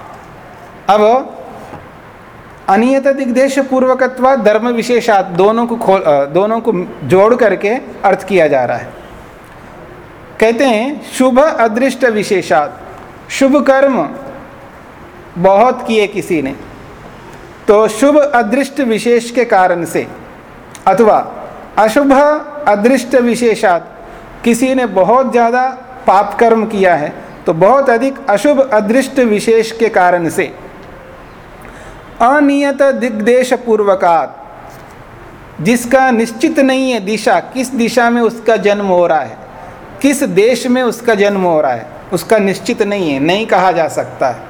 अब, अनियत दिग्देश पूर्वकत्वा धर्म विशेषात दोनों को खोल दोनों को जोड़ करके अर्थ किया जा रहा है। कहते हैं, शुभ अदृष्ट विशेषात, शुभ कर्म बहुत किए किसी ने। तो शुभ अदृष्ट विशेष के कारण से, अथवा अशुभ अदृष्ट विशेषात। किसी ने बहुत ज़्यादा पाप कर्म किया है तो बहुत अधिक अशुभ अदृष्ट विशेष के कारण से। अनियत दिग्देश पूर्वकात जिसका निश्चित नहीं है दिशा, किस दिशा में उसका जन्म हो रहा है, किस देश में उसका जन्म हो रहा है, उसका निश्चित नहीं है, नहीं कहा जा सकता है।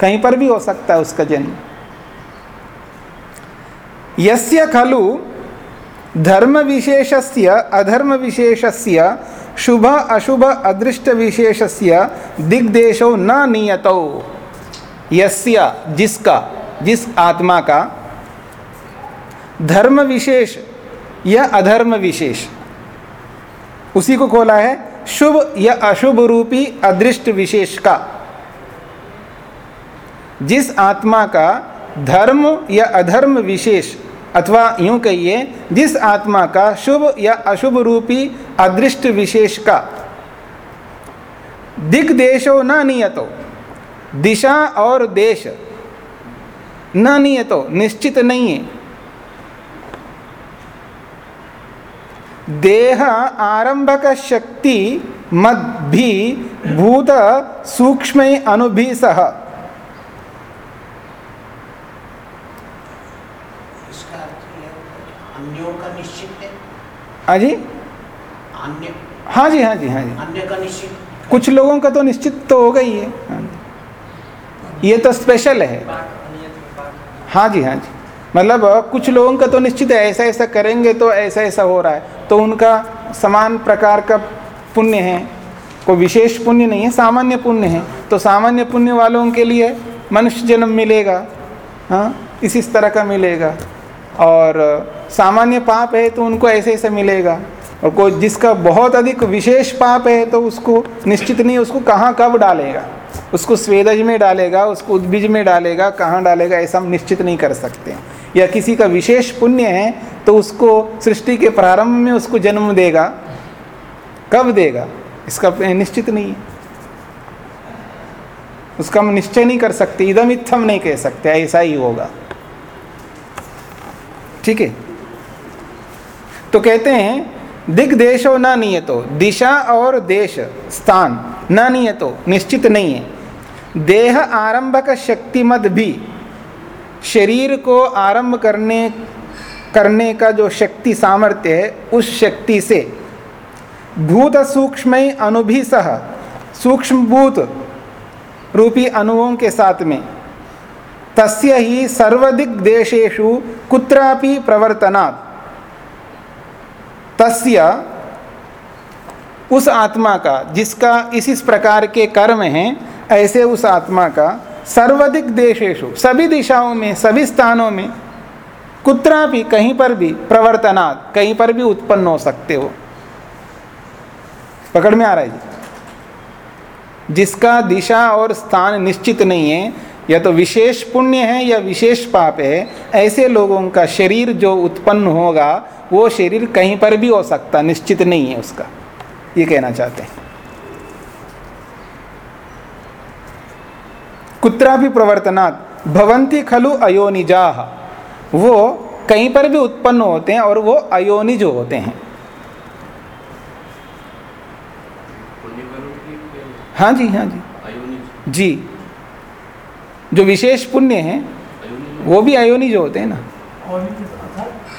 कहीं पर भी हो सकता है उसका जन्म। यस्य खलु धर्म विशेषस्य अधर्म विशेषस्य शुभ, अशुभ अदृष्ट विशेषस्य दिग्देशो न नियतो। यस्य, जिसका, जिस आत्मा का धर्म विशेष या अधर्म विशेष उसी को खोला है, शुभ, या अशुभ रूपी अदृष्ट विशेष का जिस आत्मा का धर्म, या अधर्म विशेष अथवा यूँ कहिए, जिस आत्मा का शुभ या अशुभ रूपी अदृष्ट विशेष का। दिग्देशो न नियतो। दिशा और देश न नियतो, निश्चित नहीं है। देह आरंभक शक्ति मद भी भूत सूक्ष्म अनुभि सह इसका अर्थ ये होता है अन्यों का निश्चित है। हाँ जी। अन्य। हाँ जी हाँ जी हाँ जी। अन्य का निश्चित। कुछ लोगों का तो निश्चित तो हो गई है हाँ ये तो स्पेशल है। हाँ जी हाँ जी। मतलब कुछ लोगों का तो निश्चित है ऐसा ऐसा करेंगे तो ऐसा ऐसा हो रहा है। तो उनका समान प्रकार का पुण्य है। कोई विशेष पुण्य नहीं है सामान्य पुण्य है। तो सामान्य पुण्य वालों के लिए मनुष्य जन्म मिलेगा। हाँ इस तरह का मिलेगा। और सामान्य पाप है तो उनको ऐसे ऐसे मिलेगा। और कोई जिसका बहुत अधिक विशेष पाप है तो उसको निश्चित नहीं, उसको कहाँ कब डालेगा? उसको स्वेदज में डालेगा, उसको उद्बीज में डालेगा, कहाँ डालेगा, ऐसा हम निश्चित नहीं कर सकते। या किसी का विशेष पुण्य है तो उसको सृष्टि के प्रारंभ में उसको जन्म देगा। कब देगा? इसका निश्चित नहीं। है उसका हम निश्चय नहीं कर सकते, इदम इत्थम नहीं कह सकते, ऐसा ही होगा। ठीक है? तो कहते हैं दिग्देशो न नियतो, दिशा और देश, स्थान, न नियतो, निश्चित नहीं है। देह आरंभक शक्तिमद भी, शरीर को आरंभ करने करने का जो शक्ति सामर्थ्य है, उस शक्ति से। भूत सूक्ष्म अनुभि सह सूक्ष्म भूत रूपी अणुओं के साथ में। तस्य ही सर्वदिक देशेषु कुत्रापि प्रवर्तनात्। तस्य, उस आत्मा का, जिसका इस इस प्रकार के कर्म हैं, ऐसे उस आत्मा का सर्वाधिक देशेशु सभी दिशाओं में, सभी स्थानों में कुत्रा भी कहीं पर भी प्रवर्तनात्, कहीं पर भी उत्पन्न हो सकते हो। पकड़ में आ रहा है जी। जिसका दिशा और स्थान निश्चित नहीं है, या तो विशेष पुण्य है या विशेष पाप है, ऐसे लोगों का शरीर जो उत्पन्न होगा वो शरीर कहीं पर भी हो सकता, निश्चित नहीं है उसका। ये कहना चाहते हैं। कुत्रा भी प्रवर्तनात् भवंती खलु अयोनिजा। वो कहीं पर भी उत्पन्न होते हैं और वो अयोनिज होते हैं। हाँ जी हाँ जी। जी। जो विशेष पुण्य हैं, वो भी अयोनिज होते हैं ना।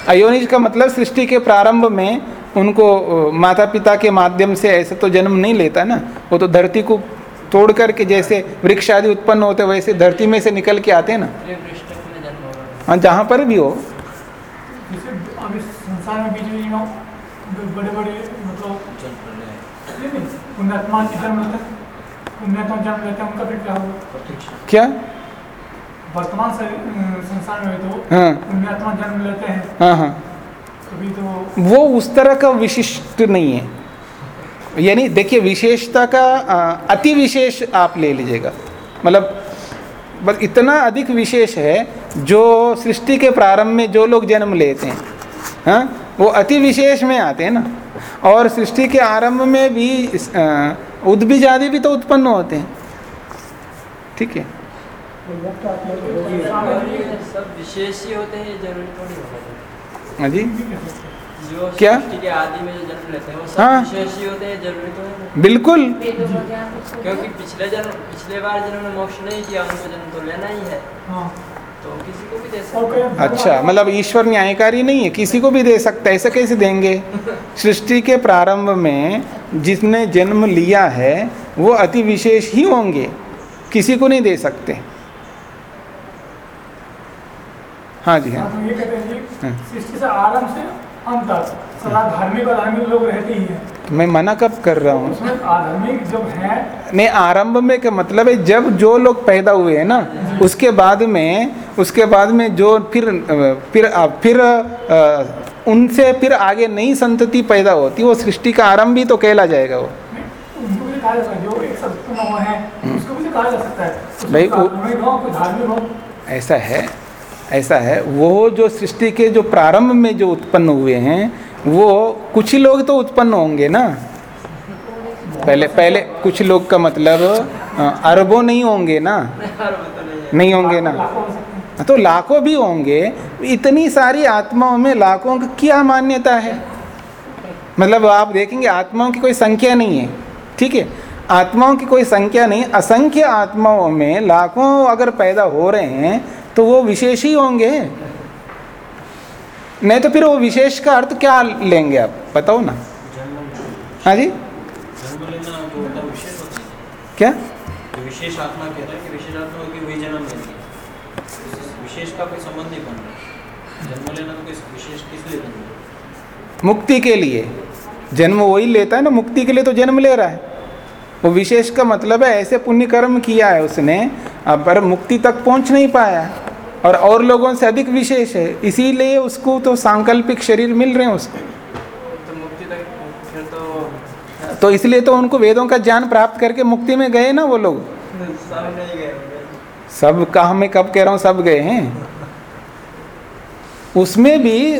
अयोनिज का मतलब सृष्टि के प्रारंभ में उनको माता पिता के माध्यम से ऐसे तो जन्म नहीं लेता ना। वो तो धरती को तोड़ करके जैसे वृक्ष आदि उत्पन्न होते वैसे धरती में से निकल के आते हैं ना। हाँ जहाँ पर भी हो। मतलब क्या? वर्तमान संसार में तो हाँ। पुण्यात्मा जन्म लेते हैं। हाँ हाँ। तो वो उस तरह का विशिष्ट नहीं है। यानी देखिए विशेषता का अति विशेष आप ले लीजिएगा। मतलब बस इतना अधिक विशेष है जो सृष्टि के प्रारंभ में जो लोग जन्म लेते हैं हाँ वो अति विशेष में आते हैं ना। और सृष्टि के आरंभ में भी इस, उद्भिज आदि भी तो उत्पन्न होते हैं। ठीक है? सब विशेष ही होते हैं ज़रूरी थोड़ी होगा हाँ। जी। जो क्या? के आदि में जो जन्म लेते हैं वो सब हाँ। विशेष ही होते हैं ज़रूरी तो है। बिल्कुल। क्योंकि पिछले जन्म पिछले बार जिन्होंने मोक्ष नहीं किया उनको जन्म तो लेना ही है। हाँ। तो किसी को भी दे सकते हैं। अच्छा मतलब ईश्वर न्यायकारी नहीं है किसी को भी दे सकता है ऐसा कैसे देंगे? सृष्टि के प्रारंभ में जिसने जन्म लिया है वो अति विशेष ही होंगे किसी को नहीं दे सकते। हाँ जी हाँ। हाँ, तो ये कहते हैं हाँ। सृष्टि से आरंभ से अंत तक सदा धार्मिक और धार्मिक लोग रहते ही हैं। मैं मना कब कर रहा हूँ? है नहीं आरंभ में क्या मतलब है? जब जो लोग पैदा हुए हैं ना उसके बाद में उसके बाद में जो फिर फिर फिर उनसे फिर आगे नई संतति पैदा होती वो सृष्टि का आरंभ भी तो कहला जाएगा वो। उनको भी कहा जाता है जो एक सत्य हुआ है उसको भी कहा जा सकता है। उसमें भाई, ऐसा है? ऐसा है, वो जो सृष्टि के जो प्रारंभ में जो उत्पन्न हुए हैं, वो कुछ ही लोग तो उत्पन्न होंगे ना? पहले पहले कुछ लोग का मतलब अरबों नहीं होंगे ना? नहीं होंगे ना? तो लाखों भी होंगे। इतनी सारी आत्माओं में लाखों की क्या मान्यता है? मतलब आप देखेंगे, आत्माओं की कोई संख्या नहीं है, ठीक है? आत्माओं की कोई संख्या नहीं, असंख्य आत्माओं में लाखों अगर पैदा हो रहे हैं तो वो विशेष ही होंगे। नहीं तो फिर वो विशेष का अर्थ क्या लेंगे आप? बताओ ना। हाँ जी? जन्म लेना जो होता विशेष होता क्या विशेष आत्मा कहता है कि विशेष आत्मा की वही जन्म लेती है विशेष का कोई संबंध नहीं बन रहा जन्म लेना तो किस विशेष किस लिए बन रहा मुक्ति के लिए। जन्म वही लेता है ना मुक्ति के लिए तो जन्म ले रहा है। वो विशेष का मतलब है ऐसे पुण्य कर्म किया है उसने पर मुक्ति तक पहुँच नहीं पाया। और और लोगों से अधिक विशेष है इसीलिए उसको तो सांकल्पिक शरीर मिल रहे हैं उसको तो मुक्ति तक फिर तो तो इसलिए तो उनको वेदों का ज्ञान प्राप्त करके मुक्ति में गए ना वो लोग? सब कहा मैं कब कह रहा हूँ सब गए हैं। उसमें भी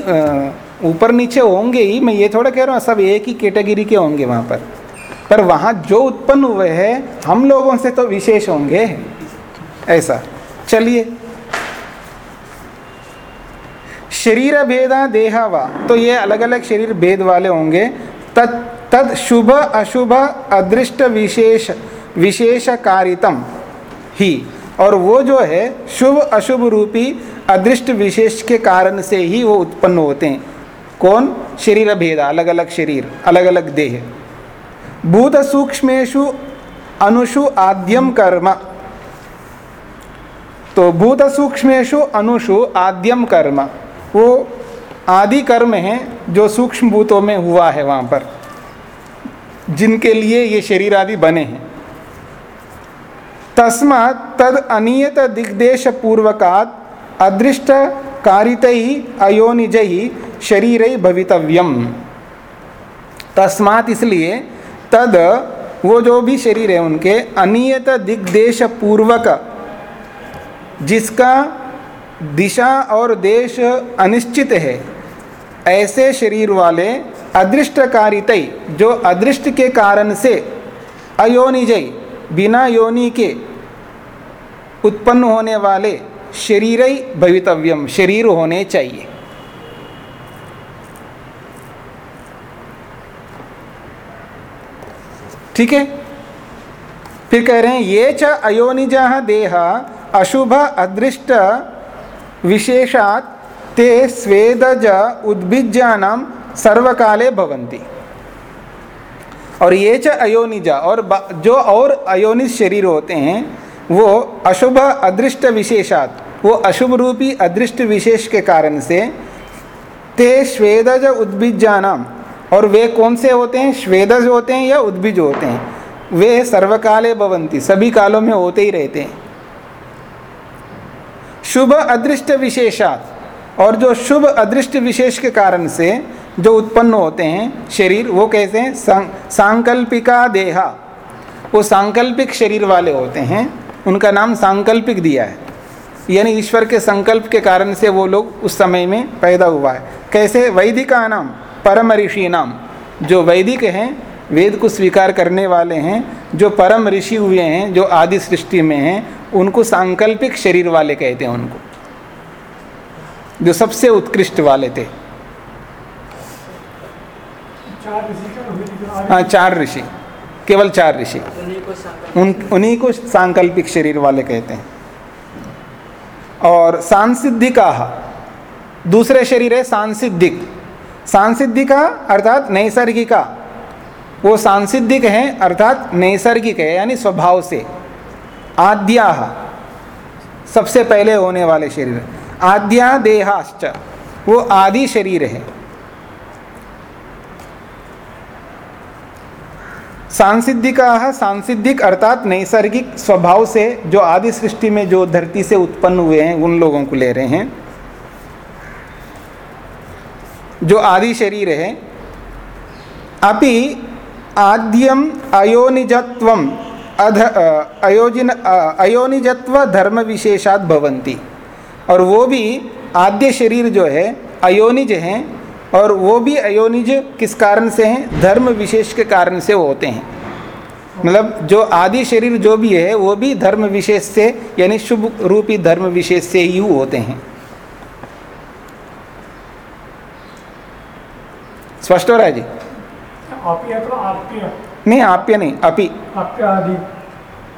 ऊपर नीचे होंगे ही मैं ये थोड़ा कह रहा हूँ सब एक ही कैटेगरी के होंगे वहाँ पर। पर वहाँ जो उत्पन्न हुए हैं, हम लोगों से तो विशेष होंगे। ऐसा। चलिए। शरीर भेदा देहा वा तो ये अलग अलग शरीर भेद वाले होंगे। तत्, तद शुभ, अशुभ, अदृष्ट विशेष, विशेषकारितम ही। और वो जो है, शुभ, अशुभ रूपी, अदृष्ट विशेष के कारण से ही वो उत्पन्न होते हैं। कौन? शरीर भेदा अलग अलग शरीर अलग अलग देह। भूत सूक्ष्मेशु अनुषु आद्यम कर्म। तो भूत सूक्ष्मेशु अनुषु आद्यम कर्म। वो आदि कर्म है जो सूक्ष्म भूतों में हुआ है वहाँ पर, जिनके लिए ये शरीर आदि बने हैं। तस्मात् तद अनियत दिग्देश पूर्वकात् अदृष्ट कारित अयोनिज शरीर भवितव्यम। तस्मात इसलिए तद वो जो भी शरीर है उनके अनियत दिग्देश पूर्वक, जिसका दिशा और देश अनिश्चित है, ऐसे शरीर वाले अदृष्ट कारितई जो अदृष्ट के कारण से अयोनिजय बिना योनि के उत्पन्न होने वाले शरीर भवितव्यम शरीर होने चाहिए। ठीक है? फिर कह रहे हैं, ये च अयोनिजा देह अशुभ अदृष्ट विशेषात ते स्वेदज उद्भिज्जानाम सर्वकाले भवन्ति। और ये च अयोनिजा, और जो और अयोनिज शरीर होते हैं, वो अशुभ अदृष्ट विशेषात, वो अशुभ रूपी अदृष्ट विशेष के कारण से ते स्वेदज उद्भिज्जानाम और वे कौन से होते हैं? श्वेदज होते हैं या उद्भिज होते हैं? वे सर्वकाले भवंती, सभी कालों में होते ही रहते हैं। शुभ अदृष्ट विशेषात, और जो शुभ अदृष्ट विशेष के कारण से जो उत्पन्न होते हैं शरीर, वो कैसे हैं? सांकल्पिका देहा। वो सांकल्पिक शरीर वाले होते हैं। उनका नाम सांकल्पिक दिया है। यानी ईश्वर के संकल्प के कारण से वो लोग उस समय में पैदा हुआ है। कैसे? वैदिका नाम। परम ऋषि नाम जो वैदिक हैं वेद को स्वीकार करने वाले हैं जो परम ऋषि हुए हैं जो आदि सृष्टि में हैं उनको सांकल्पिक शरीर वाले कहते हैं उनको। जो सबसे उत्कृष्ट वाले थे। हाँ चार ऋषि। केवल चार ऋषि। उन उन्हीं को सांकल्पिक शरीर वाले कहते हैं। और सांसिद्धिका। दूसरे शरीर है सांसिद्धिक। सांसिद्धिका अर्थात नैसर्गिका। वो सांसिद्धिक हैं अर्थात नैसर्गिक है, यानी स्वभाव से। आद्या सबसे पहले होने वाले शरीर। आद्या देहाश्च, वो आदि शरीर है। सांसिद्धिका सांसिद्धिक अर्थात नैसर्गिक स्वभाव से, जो आदि सृष्टि में, जो धरती से उत्पन्न हुए हैं, उन लोगों को ले रहे हैं। जो आदि शरीर है, अपि आद्यम अयोनिजत्व अध अयोजिन अयोनिजत्व धर्म विशेषात भवंती और वो भी आद्य शरीर जो है, अयोनिज हैं, और वो भी अयोनिज किस कारण से हैं? धर्म विशेष के कारण से होते हैं। मतलब जो आदि शरीर जो भी है, वो भी धर्म विशेष से, यानी शुभ रूपी धर्म विशेष से ही होते हैं। स्पष्ट हो रहा है जी? तो नहीं आप्य नहीं अपि।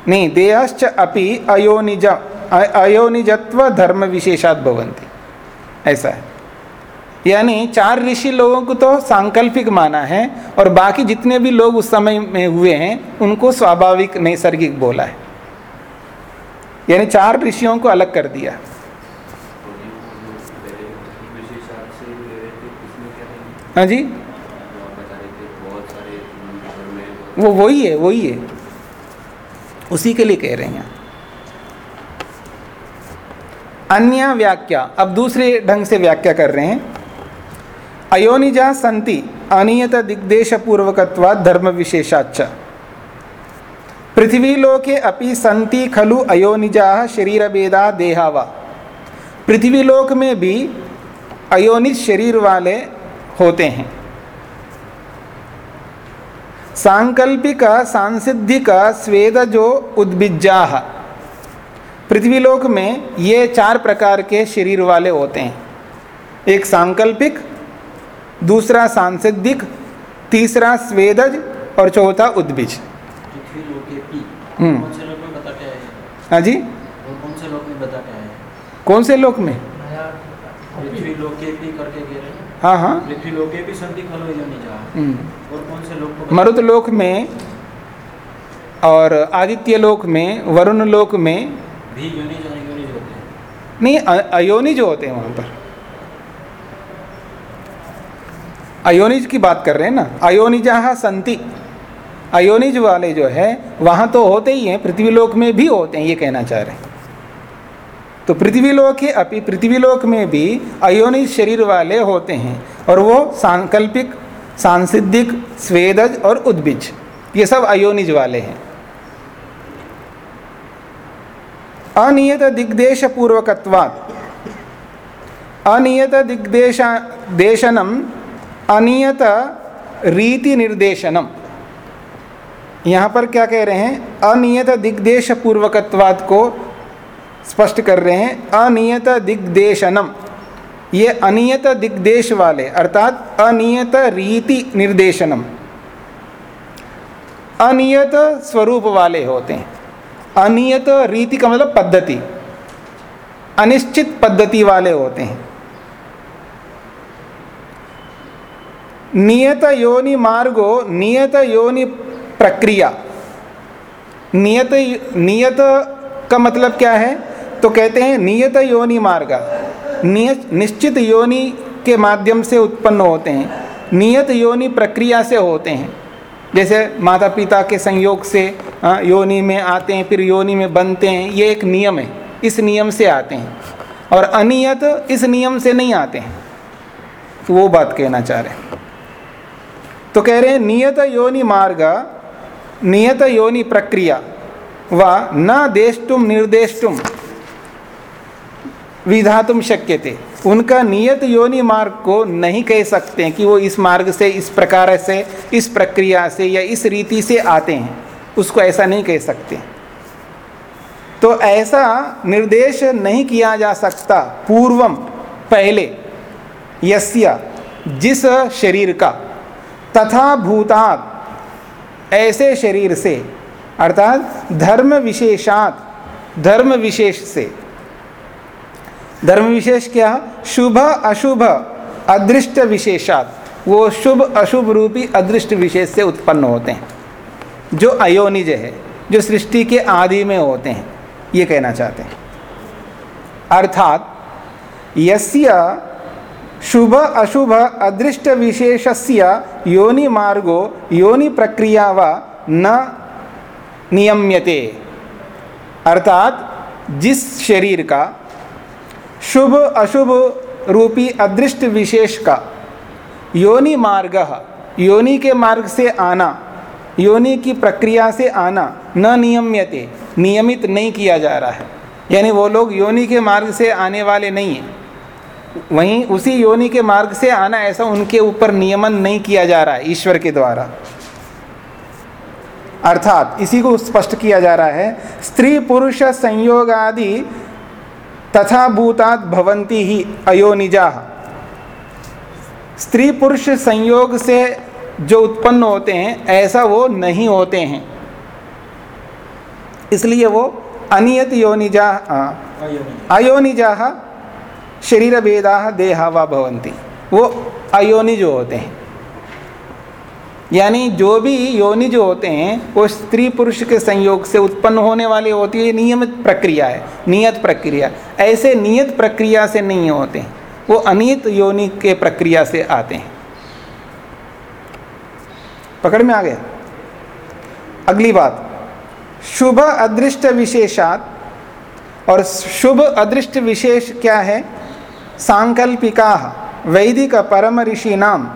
नहीं देहश्च अपि अयोनिज अयोनिजत्व धर्म विशेषात भवंती ऐसा है। यानी चार ऋषि लोगों को तो सांकल्पिक माना है और बाकी जितने भी लोग उस समय में हुए हैं उनको स्वाभाविक नैसर्गिक बोला है। यानी चार ऋषियों को अलग कर दिया। हाँ जी? वो वही है वही है। उसी के लिए कह रहे हैं। अन्य व्याख्या, अब दूसरे ढंग से व्याख्या कर रहे हैं। अयोनिजा संति, अनियत दिग्देश पूर्वकत्वा धर्म विशेषाच पृथ्वीलोके अपि संति खलु अयोनिजा शरीर भेदा देहा वा पृथ्वीलोक में भी अयोनिज शरीर वाले होते हैं। सांकल्पिक सांसिद्धिक स्वेद जो उद्भिजा पृथ्वीलोक में ये चार प्रकार के शरीर वाले होते हैं। एक सांकल्पिक दूसरा सांसिद्धिक तीसरा स्वेदज और चौथा उद्भिज। हम्म। है हाँ जी? कौन से लोग में? बता है। कौन से लोक में पृथ्वी लोके भी करके कह रहे हैं। हाँ हाँ पृथ्वी लोके भी संधि खलो यो नहीं जा हम्म। और कौन से लोग को मरुत लोक में और आदित्य लोक में वरुण लोक में भी योनि जो योनि जो होते हैं। नहीं अयोनिज होते हैं वहाँ पर। अयोनिज की बात कर रहे हैं ना? अयोनिजा संति अयोनिज वाले जो है वहाँ तो होते ही हैं पृथ्वी लोक में भी होते हैं ये कहना चाह रहे हैं। तो पृथ्वीलोक ही अपि पृथ्वीलोक में भी अयोनिज शरीर वाले होते हैं और वो सांकल्पिक सांसिद्धिक, स्वेदज और उद्भिज। ये सब अयोनिज वाले हैं। अनियत दिग्देश पूर्वकत्वात् अनियत दिग्देश, देशनम, अनियत रीति निर्देशनम। यहाँ पर क्या कह रहे हैं? अनियत दिग्देश पूर्वकत्वाद को स्पष्ट कर रहे हैं। अनियत दिग्देशनम। ये अनियत दिग्देश वाले, अर्थात अनियत रीति निर्देशनम। अनियत स्वरूप वाले होते हैं। अनियत रीति का मतलब पद्धति। अनिश्चित पद्धति वाले होते हैं। नियत योनि मार्गो, नियत योनि प्रक्रिया। नियत नियत का मतलब क्या है? तो कहते हैं नियत योनि मार्ग। निश्चित योनि के माध्यम से उत्पन्न होते हैं। नियत योनि प्रक्रिया से होते हैं। जैसे माता पिता के संयोग से योनि में आते हैं, फिर योनि में बनते हैं, ये एक नियम है। इस नियम से आते हैं। और अनियत इस नियम से नहीं आते हैं। तो वो बात कहना चाह रहे हैं। तो कह रहे हैं, नियत योनि मार्ग, नियत योनि प्रक्रिया, व न देष्टुम निर्देष्टुम। विधातुम शक्य थे उनका नियत योनि मार्ग को नहीं कह सकते कि वो इस मार्ग से, इस प्रकार से, इस प्रक्रिया से या इस रीति से आते हैं। उसको ऐसा नहीं कह सकते। तो ऐसा निर्देश नहीं किया जा सकता पूर्वम, पहले, यस्य, जिस शरीर का, तथा भूतात, ऐसे शरीर से, अर्थात धर्म विशेषात, धर्म विशेष से। धर्म विशेष क्या शुभ, अशुभ, अदृष्ट विशेषात। वो शुभ, अशुभ रूपी अदृष्ट विशेष से उत्पन्न होते हैं। जो अयोनिज है, जो सृष्टि के आदि में होते हैं, ये कहना चाहते हैं। अर्थात, यस्य शुभ, अशुभ, अदृष्ट विशेषस्य योनि मार्गो, योनि प्रक्रिया व न नियम्यते। अर्थात, जिस शरीर का शुभ अशुभ रूपी अदृष्ट विशेष का। योनि मार्ग, योनि के मार्ग से आना, योनि की प्रक्रिया से आना न नियम्यते, नियमित नहीं किया जा रहा है। यानी वो लोग योनि के मार्ग से आने वाले नहीं हैं। वहीं उसी योनि के मार्ग से आना ऐसा उनके ऊपर नियमन नहीं किया जा रहा है ईश्वर के द्वारा। अर्थात इसी को स्पष्ट किया जा रहा है, स्त्री पुरुष संयोग आदि तथा भूतात भवंती ही अयोनिजा स्त्री पुरुष संयोग से जो उत्पन्न होते हैं, ऐसा वो नहीं होते हैं। इसलिए वो अनियत योनिजा अयोनिजा शरीर भेदा देहा व भवंती वो अयोनि जो होते हैं। यानी जो भी योनि जो होते हैं, वो स्त्री पुरुष के संयोग से उत्पन्न होने वाले होती है नियमित प्रक्रिया है, नियत प्रक्रिया। ऐसे नियत प्रक्रिया से नहीं होते हैं, वो अनियत योनि के प्रक्रिया से आते हैं। पकड़ में आ गया। अगली बात, शुभ अदृष्ट विशेषात, और शुभ अदृष्ट विशेष क्या है? सांकल्पिका, वैदिक परम ऋषि नाम।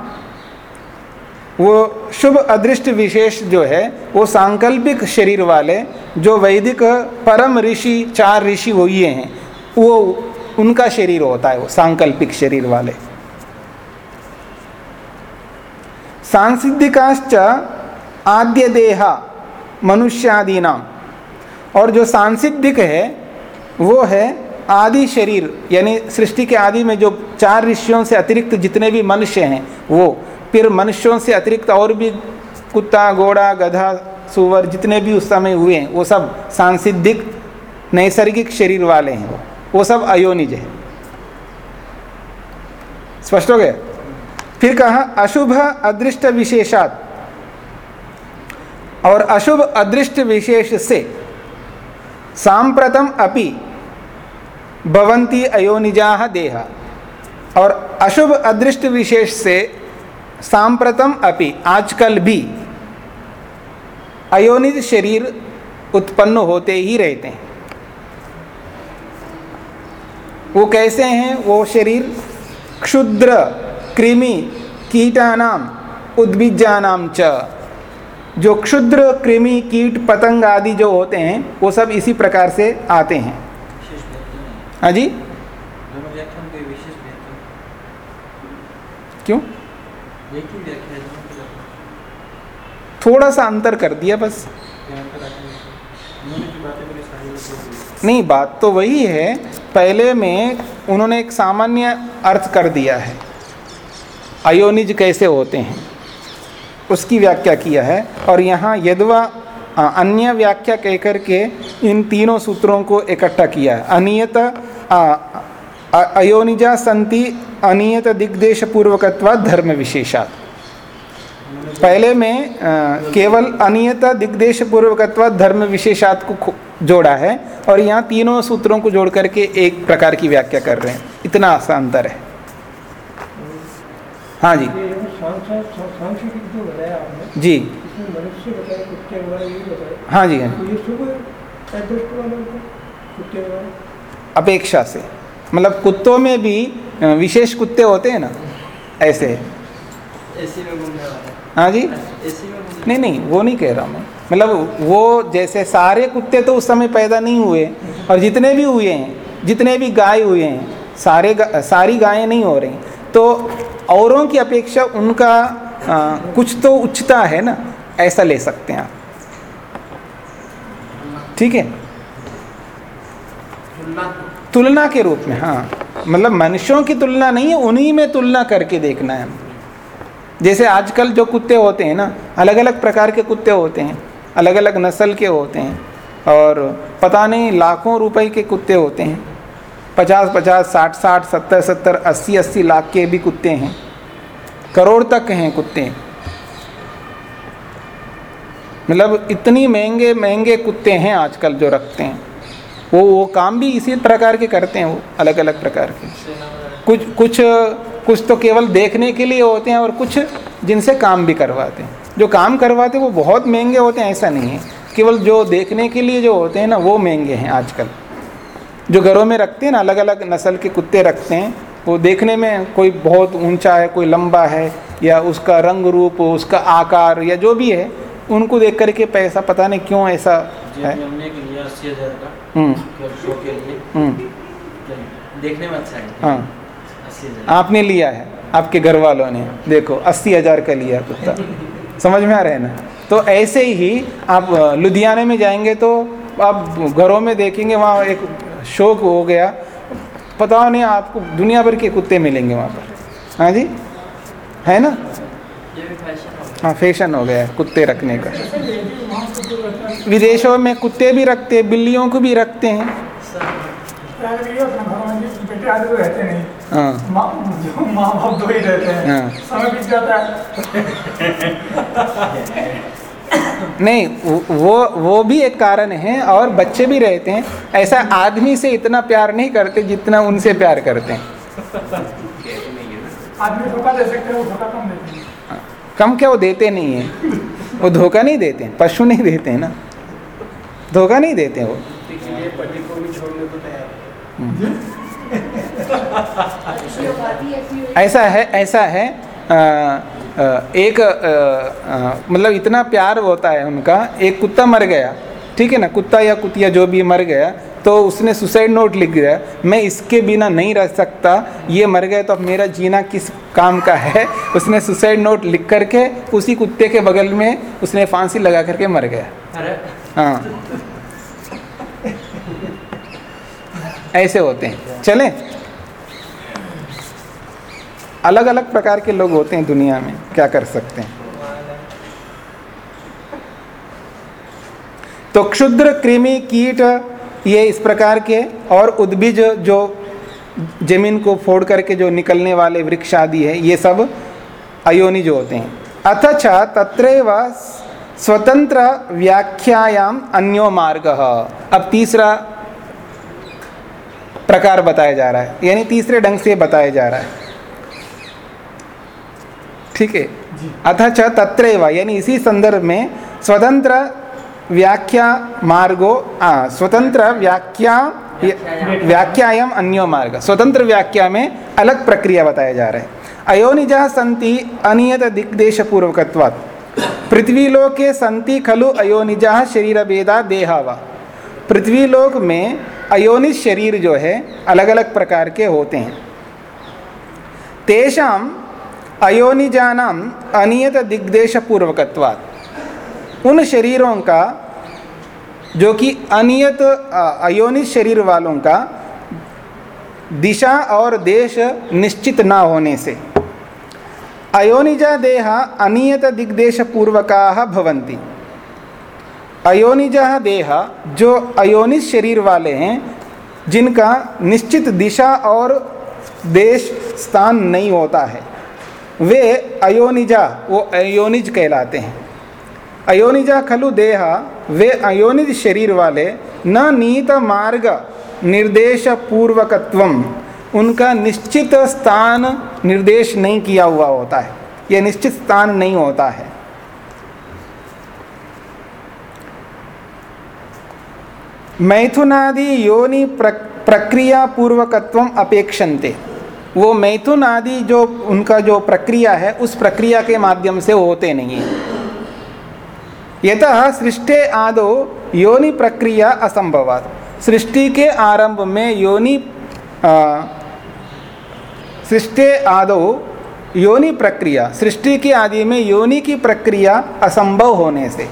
वो शुभ अदृष्ट विशेष जो है, वो सांकल्पिक शरीर वाले, जो वैदिक परम ऋषि, चार ऋषि वो ये हैं, वो उनका शरीर होता है वो, सांकल्पिक शरीर वाले। सांसिद्धिकाश्च आद्य देहा मनुष्यादि नाम और जो सांसिद्धिक है, वो है आदि शरीर, यानी सृष्टि के आदि में जो चार ऋषियों से अतिरिक्त जितने भी मनुष्य हैं, वो फिर मनुष्यों से अतिरिक्त और भी कुत्ता, घोड़ा, गधा सुवर जितने भी उस समय हुए हैं, वो सब सांसिद्धिक, नैसर्गिक शरीर वाले हैं। वो सब अयोनिज है। स्पष्ट हो गया? फिर कहा, अशुभ अदृष्ट विशेषात। और अशुभ अदृष्ट विशेष से सांप्रतम अपि भवंती अयोनिजा देहा। और अशुभ अदृष्ट विशेष से सांप्रतम अपि आजकल भी अयोनिज शरीर उत्पन्न होते ही रहते हैं। वो कैसे हैं? वो शरीर क्षुद्र कृमि कीटानाम उद्भिजानाम च। जो क्षुद्र कृमि कीट पतंग आदि जो होते हैं वो सब इसी प्रकार से आते हैं। हाँ जी? क्यों? थोड़ा सा अंतर कर दिया बस। नहीं बात तो वही है। पहले में उन्होंने एक सामान्य अर्थ कर दिया है। अयोनिज कैसे होते हैं? उसकी व्याख्या किया है। और यहाँ यदवा अन्य व्याख्या कहकर के इन तीनों सूत्रों को इकट्ठा किया है। अनियत अयोनिजा संति अनियत दिग्देश पूर्वकत्वा धर्म विशेषात। पहले में आ, केवल अनियत दिग्देश पूर्वकत्वा धर्म विशेषात को जोड़ा है और यहाँ तीनों सूत्रों को जोड़ करके एक प्रकार की व्याख्या कर रहे हैं। इतना सा अंतर है। हाँ जी। हाँ जी हाँ जी। वगैरह अपेक्षा से। मतलब कुत्तों में भी विशेष कुत्ते होते हैं ना ऐसे। एसी में घूमने वाले। हाँ जी? नहीं नहीं वो नहीं कह रहा मैं। मतलब वो जैसे सारे कुत्ते तो उस समय पैदा नहीं हुए और जितने भी हुए हैं जितने भी गाय हुए हैं सारे गा, सारी गायें नहीं हो रही। तो औरों की अपेक्षा उनका आ, कुछ तो उच्चता है ना ऐसा ले सकते हैं आप। ठीक है? तुलना के रूप में हाँ। मतलब मनुष्यों की तुलना नहीं है, उन्हीं में तुलना करके देखना है। जैसे आजकल जो कुत्ते होते हैं ना अलग अलग प्रकार के कुत्ते होते हैं अलग अलग नस्ल के होते हैं, और पता नहीं लाखों रुपए के कुत्ते होते हैं। पचास पचास, साठ साठ, सत्तर सत्तर, अस्सी अस्सी लाख के भी कुत्ते हैं। करोड़ तक हैं कुत्ते। मतलब इतनी महँगे महँगे कुत्ते हैं आजकल जो रखते हैं। वो वो काम भी इसी प्रकार के करते हैं वो अलग अलग प्रकार के। कुछ कुछ कुछ तो केवल देखने के लिए होते हैं और कुछ जिनसे काम भी करवाते हैं। जो काम करवाते हैं वो बहुत महँगे होते हैं ऐसा नहीं है। केवल जो देखने के लिए जो होते हैं ना वो महँगे हैं आजकल। जो घरों में रखते हैं ना अलग अलग नस्ल के कुत्ते रखते हैं वो देखने में कोई बहुत ऊँचा है कोई लंबा है या उसका रंग रूप उसका आकार या जो भी है उनको देख करके पैसा पता नहीं क्यों ऐसा है। हमने एक लिया अस्सी हज़ार का। शो के लिए। हम्म। देखने में अच्छा है। हाँ। आपने लिया है आपके घर वालों ने। देखो अस्सी हज़ार का लिया कुत्ता। समझ में आ रहा है ना? तो ऐसे ही आप लुधियाने में जाएँगे तो आप घरों में देखेंगे वहाँ एक शौक हो गया। पता नहीं आपको दुनिया भर के कुत्ते मिलेंगे वहाँ पर। हाँ जी? है ना? ये भी फ़ैशन हो फ़ैशन हो गया है, कुत्ते रखने का। विदेशों में कुत्ते भी रखते हैं, बिल्लियों को भी रखते हैं। हाँ। नहीं, वो- वो वो भी एक कारण है और बच्चे भी रहते हैं। ऐसा आदमी से इतना प्यार नहीं करते जितना उनसे प्यार करते हैं। आदमी धोखा दे सकते हैं, वो धोखा कम देते हैं। कम क्या वो देते नहीं है। वो धोखा नहीं देते हैं पशु नहीं देते हैं ना। धोखा नहीं देते वो। तैयार ऐसी है ऐसा है आ, आ, एक मतलब इतना प्यार होता है उनका एक कुत्ता मर गया ठीक है ना कुत्ता या कुतिया जो भी मर गया तो उसने सुसाइड नोट लिख दिया मैं इसके बिना नहीं रह सकता ये मर गया तो अब मेरा जीना किस काम का है? उसने सुसाइड नोट लिख करके उसी कुत्ते के बगल में उसने फांसी लगा करके मर गया। हाँ। ऐसे होते हैं। चलें। अलग अलग प्रकार के लोग होते हैं दुनिया में क्या कर सकते हैं? तो क्षुद्र कृमि कीट ये इस प्रकार के और उद्भिज जो ज़मीन को फोड़ करके जो निकलने वाले वृक्ष आदि है ये सब अयोनिज होते हैं। अथच तत्रैव स्वतंत्र व्याख्यायाम अन्यो मार्ग। अब तीसरा प्रकार बताया जा रहा है। यानी तीसरे ढंग से बताया जा रहा है। ठीक है? अथच तत्रैव यानी इसी संदर्भ में स्वतंत्र व्याख्या मार्गो आ, स्वतंत्र व्याख्या व्याख्यायाम। अन्यो मार्ग। स्वतंत्र व्याख्या में अलग प्रक्रिया बताया जा रहा है। अयोनिजा संति अनियत दिग्देश पूर्वकत्वात् पृथ्वीलोके संति खलु अयोनिजा शरीर भेदा देहावा। पृथ्वीलोक में अयोनिज शरीर जो है अलग अलग प्रकार के होते हैं। तेषाम अयोनिजानाम अनियत दिग्देश पूर्वकत्वात् उन शरीरों का, जो कि अनियत अयोनिज शरीर वालों का दिशा और देश निश्चित ना होने से। अयोनिजा देह अनियत दिग्देश पूर्वका भवन्ति। अयोनिजा देह, जो अयोनिज शरीर वाले हैं, जिनका निश्चित दिशा और देश स्थान नहीं होता है, वे अयोनिजा, वो अयोनिज कहलाते हैं। अयोनिजा खलु देह, वे अयोनिज शरीर वाले न नीत मार्ग निर्देश पूर्वकत्व उनका निश्चित स्थान निर्देश नहीं किया हुआ होता है। यह निश्चित स्थान नहीं होता है। मैथुनादि योनि प्रक्रिया पूर्वकत्व अपेक्षन्ते। वो मैथुन आदि जो, उनका जो प्रक्रिया है, उस प्रक्रिया के माध्यम से होते नहीं है। यतः सृष्टि आदो योनि प्रक्रिया असंभवात। सृष्टि के आरंभ में योनि सृष्टि आदो योनि प्रक्रिया, सृष्टि के आदि में योनि की प्रक्रिया असंभव होने से।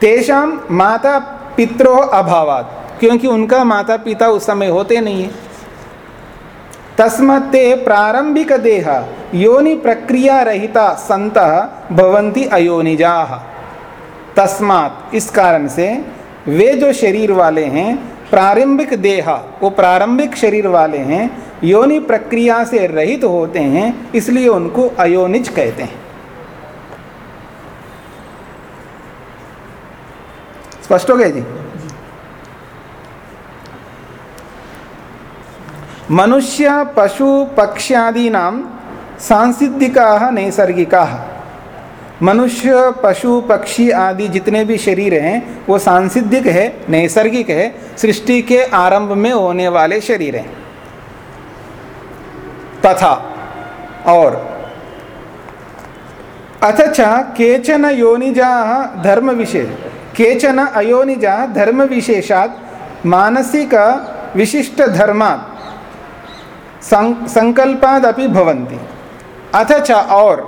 तेषाम माता पित्रो अभावात, क्योंकि उनका माता पिता उस समय होते नहीं है। तस्मत्ते प्रारंभिक देह योनि प्रक्रिया रहिता संत भवंती अयोनिजा। तस्मात इस कारण से वे जो शरीर वाले हैं, प्रारंभिक देह, वो प्रारंभिक शरीर वाले हैं, योनि प्रक्रिया से रहित होते हैं, इसलिए उनको अयोनिज कहते हैं। स्पष्ट हो गया जी? मनुष्य, पशु पक्ष्यादीना सांसिद्धिका, नैसर्गिका। मनुष्य, पशु, पक्षी आदि जितने भी शरीर हैं, वो सांसिद्धिक है, नैसर्गिक है, सृष्टि के आरंभ में होने वाले शरीर हैं। तथा, और। अथच केचन योनिजा धर्म विशेष केचन अयोनिजा धर्म विशेषात मानसिक विशिष्ट धर्मात् संकल्पादपि भवन्ति। अथच और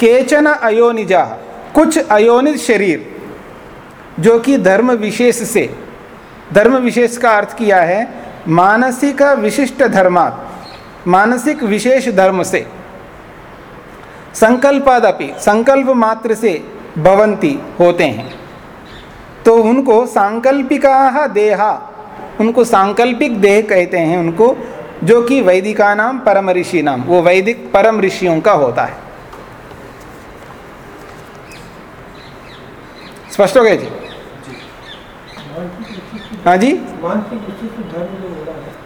केचन अयोनिजा, कुछ अयोनिज शरीर, जो कि धर्म विशेष से, धर्म विशेष का अर्थ किया है, मानसिक विशिष्ट धर्मात, मानसिक विशेष धर्म से। संकल्पादपि, संकल्प मात्र से भवंती होते हैं। तो उनको सांकल्पिका देहा, उनको सांकल्पिक देह कहते हैं, उनको जो कि वैदिका नाम परम ऋषि नाम, वो वैदिक परम ऋषियों का होता है। स्पष्ट हो गया जी? हाँ जी?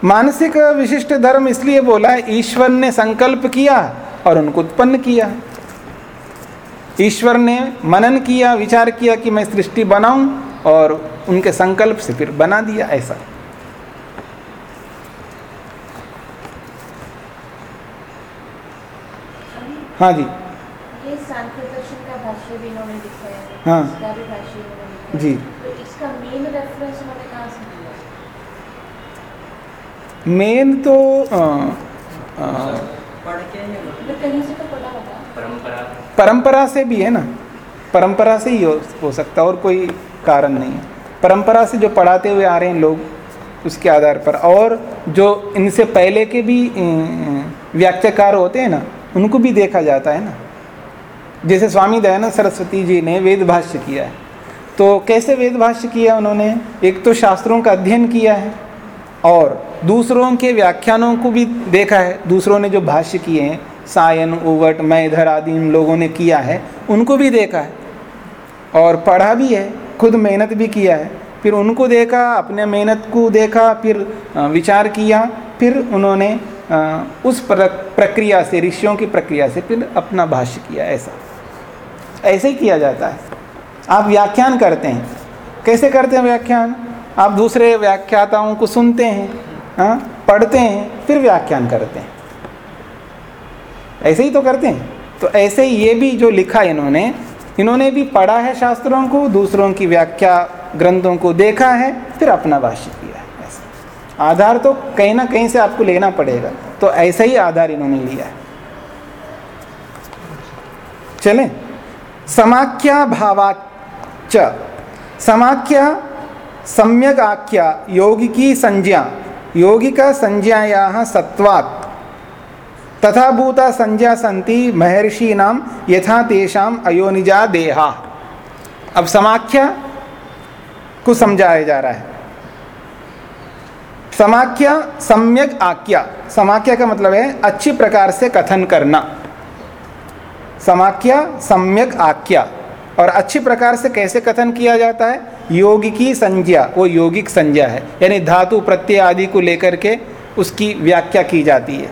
मानसिक विशिष्ट धर्म इसलिए बोला है ईश्वर ने संकल्प किया और उनको उत्पन्न किया। ईश्वर ने मनन किया, विचार किया कि मैं सृष्टि बनाऊँ और उनके संकल्प से फिर बना दिया ऐसा। हाँ जी। ये दर्शन का भाष्य भी इन्होंने लिखा है। हाँ। इसका भी भाष्य इन्होंने जी। तो इसका मेन रेफरेंस उन्होंने कहाँ से मेन तो आ, आ, पढ़ के ही तो कहीं से तो पढ़ा होगा। परंपरा। परंपरा से भी है ना? परंपरा से ही हो, हो सकता और कोई कारण नहीं है। परंपरा से जो पढ़ाते हुए आ रहे हैं लोग उसके आधार पर। और जो इनसे पहले के भी व्याख्याकार होते हैं ना उनको भी देखा जाता है ना। जैसे स्वामी दयानंद सरस्वती जी ने वेद भाष्य किया है। तो कैसे वेद भाष्य किया उन्होंने? एक तो शास्त्रों का अध्ययन किया है और दूसरों के व्याख्यानों को भी देखा है। दूसरों ने जो भाष्य किए हैं, सायन, उवट, मैधर आदि इन लोगों ने किया है, उनको भी देखा है। और पढ़ा भी है, खुद मेहनत भी किया है। फिर उनको देखा, अपने मेहनत को देखा, फिर विचार किया, फिर उन्होंने उस प्रक्रिया से, ऋषियों की प्रक्रिया से फिर अपना भाष्य किया, ऐसा। ऐसे ही किया जाता है। आप व्याख्यान करते हैं। कैसे करते हैं व्याख्यान? आप दूसरे व्याख्याताओं को सुनते हैं हाँ पढ़ते हैं, फिर व्याख्यान करते हैं। ऐसे ही तो करते हैं। तो ऐसे ही ये भी जो लिखा इन्होंने इन्होंने भी पढ़ा है शास्त्रों को, दूसरों की व्याख्या ग्रंथों को देखा है, फिर अपना भाष्य किया। आधार तो कहीं ना कहीं से आपको लेना पड़ेगा। तो ऐसा ही आधार इन्होंने लिया है। चलें। समाख्या भावाच समाख्या सम्यक आख्या। योगिकी संज्ञा। योगिका संज्ञाया सत्वात्। तथा भूता संज्ञा संति महर्षीणाम यथा तेषाम अयोनिजा देहा। अब समाख्या को समझाया जा रहा है। समाख्या सम्यक आख्या। समाख्या का मतलब है अच्छी प्रकार से कथन करना। समाख्या सम्यक आख्या। और अच्छी प्रकार से कैसे कथन किया जाता है? योगिकी संज्ञा। वो योगिक संज्ञा है। यानी धातु प्रत्यय आदि को लेकर के उसकी व्याख्या की जाती है।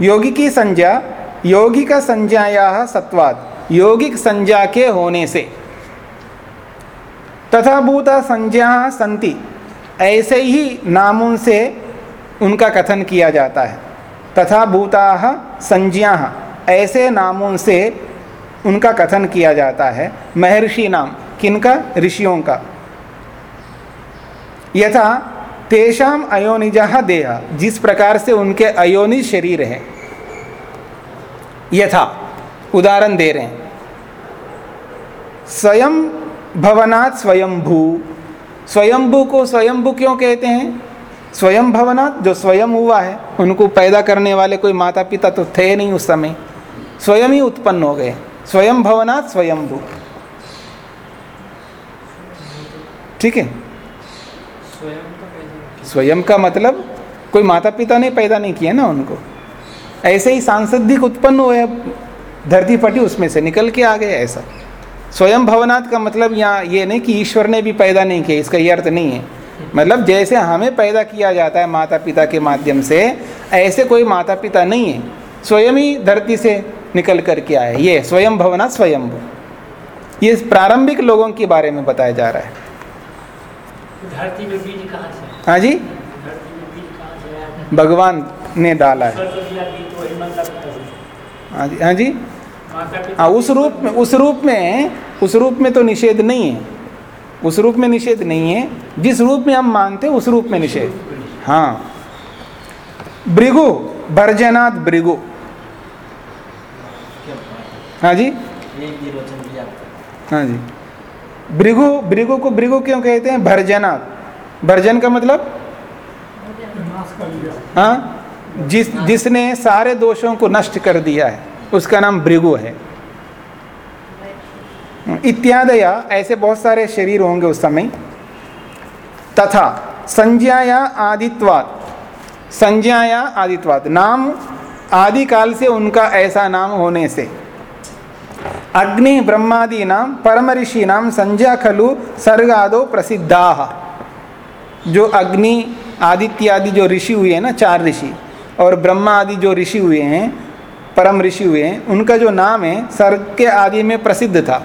योगिकी संज्ञा। योगिक संज्ञाया सत्वाद योगिक संज्ञा के होने से। तथा भूता संज्ञा संति। ऐसे ही नामों से उनका कथन किया जाता है। तथा भूता संज्ञा, ऐसे नामों से उनका कथन किया जाता है। महर्षि नाम, किनका? ऋषियों का। यथा, तेषाम अयोनिज देह, जिस प्रकार से उनके अयोनिज शरीर है। यथा, उदाहरण दे रहे हैं। स्वयं भवनात् स्वयंभू स्वयंभू को स्वयंभू क्यों कहते हैं? स्वयं भवनात्, जो स्वयं हुआ है, उनको पैदा करने वाले कोई माता पिता तो थे नहीं उस समय। स्वयं ही उत्पन्न हो गए। स्वयं भवनात् स्वयंभू। ठीक है? स्वयं स्वयं का मतलब कोई माता पिता ने पैदा नहीं किया ना उनको। ऐसे ही सांसदिक उत्पन्न हुए धरती पटी उसमें से निकल के आ गए ऐसा। स्वयं भवनाथ का मतलब यहाँ ये नहीं कि ईश्वर ने भी पैदा नहीं किया इसका ये अर्थ नहीं है। मतलब जैसे हमें पैदा किया जाता है माता पिता के माध्यम से ऐसे कोई माता पिता नहीं है। स्वयं ही धरती से निकल करके आए। ये स्वयं भवना स्वयं ये प्रारंभिक लोगों के बारे में बताया जा रहा है। धरती में बीज कहाँ से हाँ जी। भगवान ने डाला है। को मतलब है। हाँ जी। हाँ जी। हाँ उस रूप में उस रूप में उस रूप में तो निषेध नहीं है। उस रूप में निषेध नहीं है। जिस रूप में हम मानते हैं उस रूप में निषेध। हाँ। भृगु भर्जनाथ भृगु। हाँ जी। हाँ जी। भृगु भृगु को भृगु क्यों कहते हैं? भर्जनाथ। भर्जन का मतलब? हाँ। जिस जिसने सारे दोषों को नष्ट कर दिया है। उसका नाम भृगु है। इत्यादया ऐसे बहुत सारे शरीर होंगे उस समय। तथा संज्ञाया आदित्वात। संज्ञाया आदित्वात। नाम आदिकाल से उनका ऐसा नाम होने से। अग्नि ब्रह्मादि नाम परम ऋषि नाम, संज्ञा खलु, सर्गादो प्रसिद्धा। जो अग्नि, आदित्य आदि जो ऋषि हुए हैं ना, चार ऋषि, और ब्रह्मा आदि जो ऋषि हुए हैं परम ऋषि हुए हैं, उनका जो नाम है सर्ग के आदि में प्रसिद्ध था।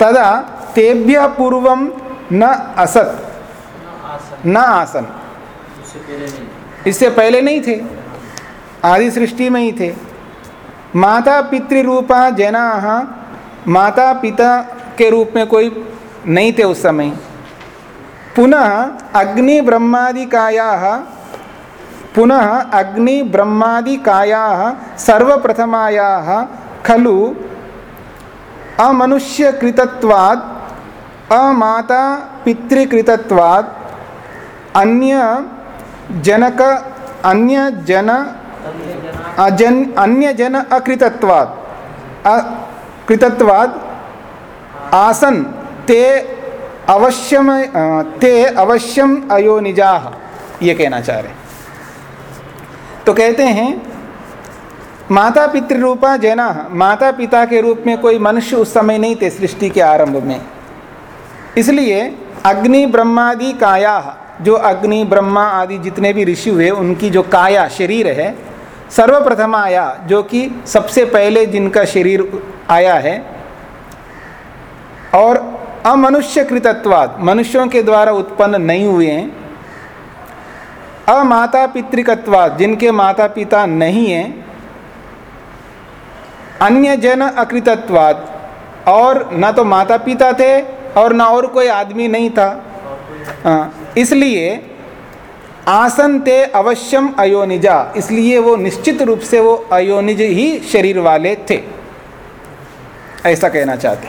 तदा तेभ्य पूर्वम न असत, न आसन। इससे पहले नहीं थे आदि सृष्टि में ही थे। माता पितृरूपा जना माता पिता के रूप में कोई नहीं थे उस समय। पुनः अग्नि ब्रह्मादिकाया पुनः अग्नि ब्रह्मादिकाया सर्वप्रथमाया खलु अमनुष्यकृतत्वात्, अमाता पितृकृतत्वात्, अन्य जनक, अन्य जन, अजन, अन्य जन अकृतत्वात्। अकृतत्वात् आसन, ते अवश्यम ते अवश्यम अयोनिजाः ये कहना चाह रहे हैं तो कहते हैं माता पितृरूपा जना माता पिता के रूप में कोई मनुष्य उस समय नहीं थे सृष्टि के आरंभ में। इसलिए अग्नि ब्रह्मादि काया, जो अग्नि, ब्रह्मा आदि जितने भी ऋषि हुए, उनकी जो काया शरीर है, सर्वप्रथम आया, जो कि सबसे पहले जिनका शरीर आया है, और अमनुष्य कृतत्वाद मनुष्यों के द्वारा उत्पन्न नहीं हुए हैं अमाता पितृकत्वाद जिनके माता पिता नहीं हैं अन्य जन अकृतत्वाद और ना तो माता पिता थे और ना और कोई आदमी नहीं था। इसलिए आसन ते अवश्यम अयोनिजा, इसलिए वो निश्चित रूप से वो अयोनिज ही शरीर वाले थे। ऐसा कहना चाहते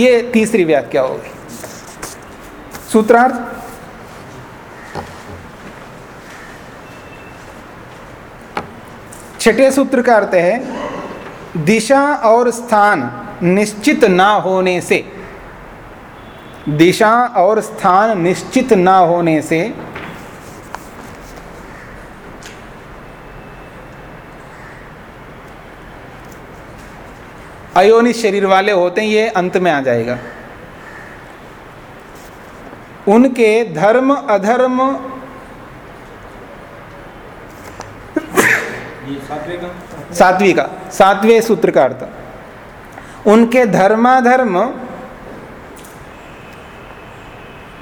ये तीसरी व्याख्या होगी। सूत्रार्थ छठे सूत्र का अर्थ है, दिशा और स्थान निश्चित ना होने से। दिशा और स्थान निश्चित ना होने से अयोनित शरीर वाले होते हैं, ये अंत में आ जाएगा। उनके धर्म, अधर्म सातवें का, सातवें सूत्र का अर्थ। उनके धर्माधर्म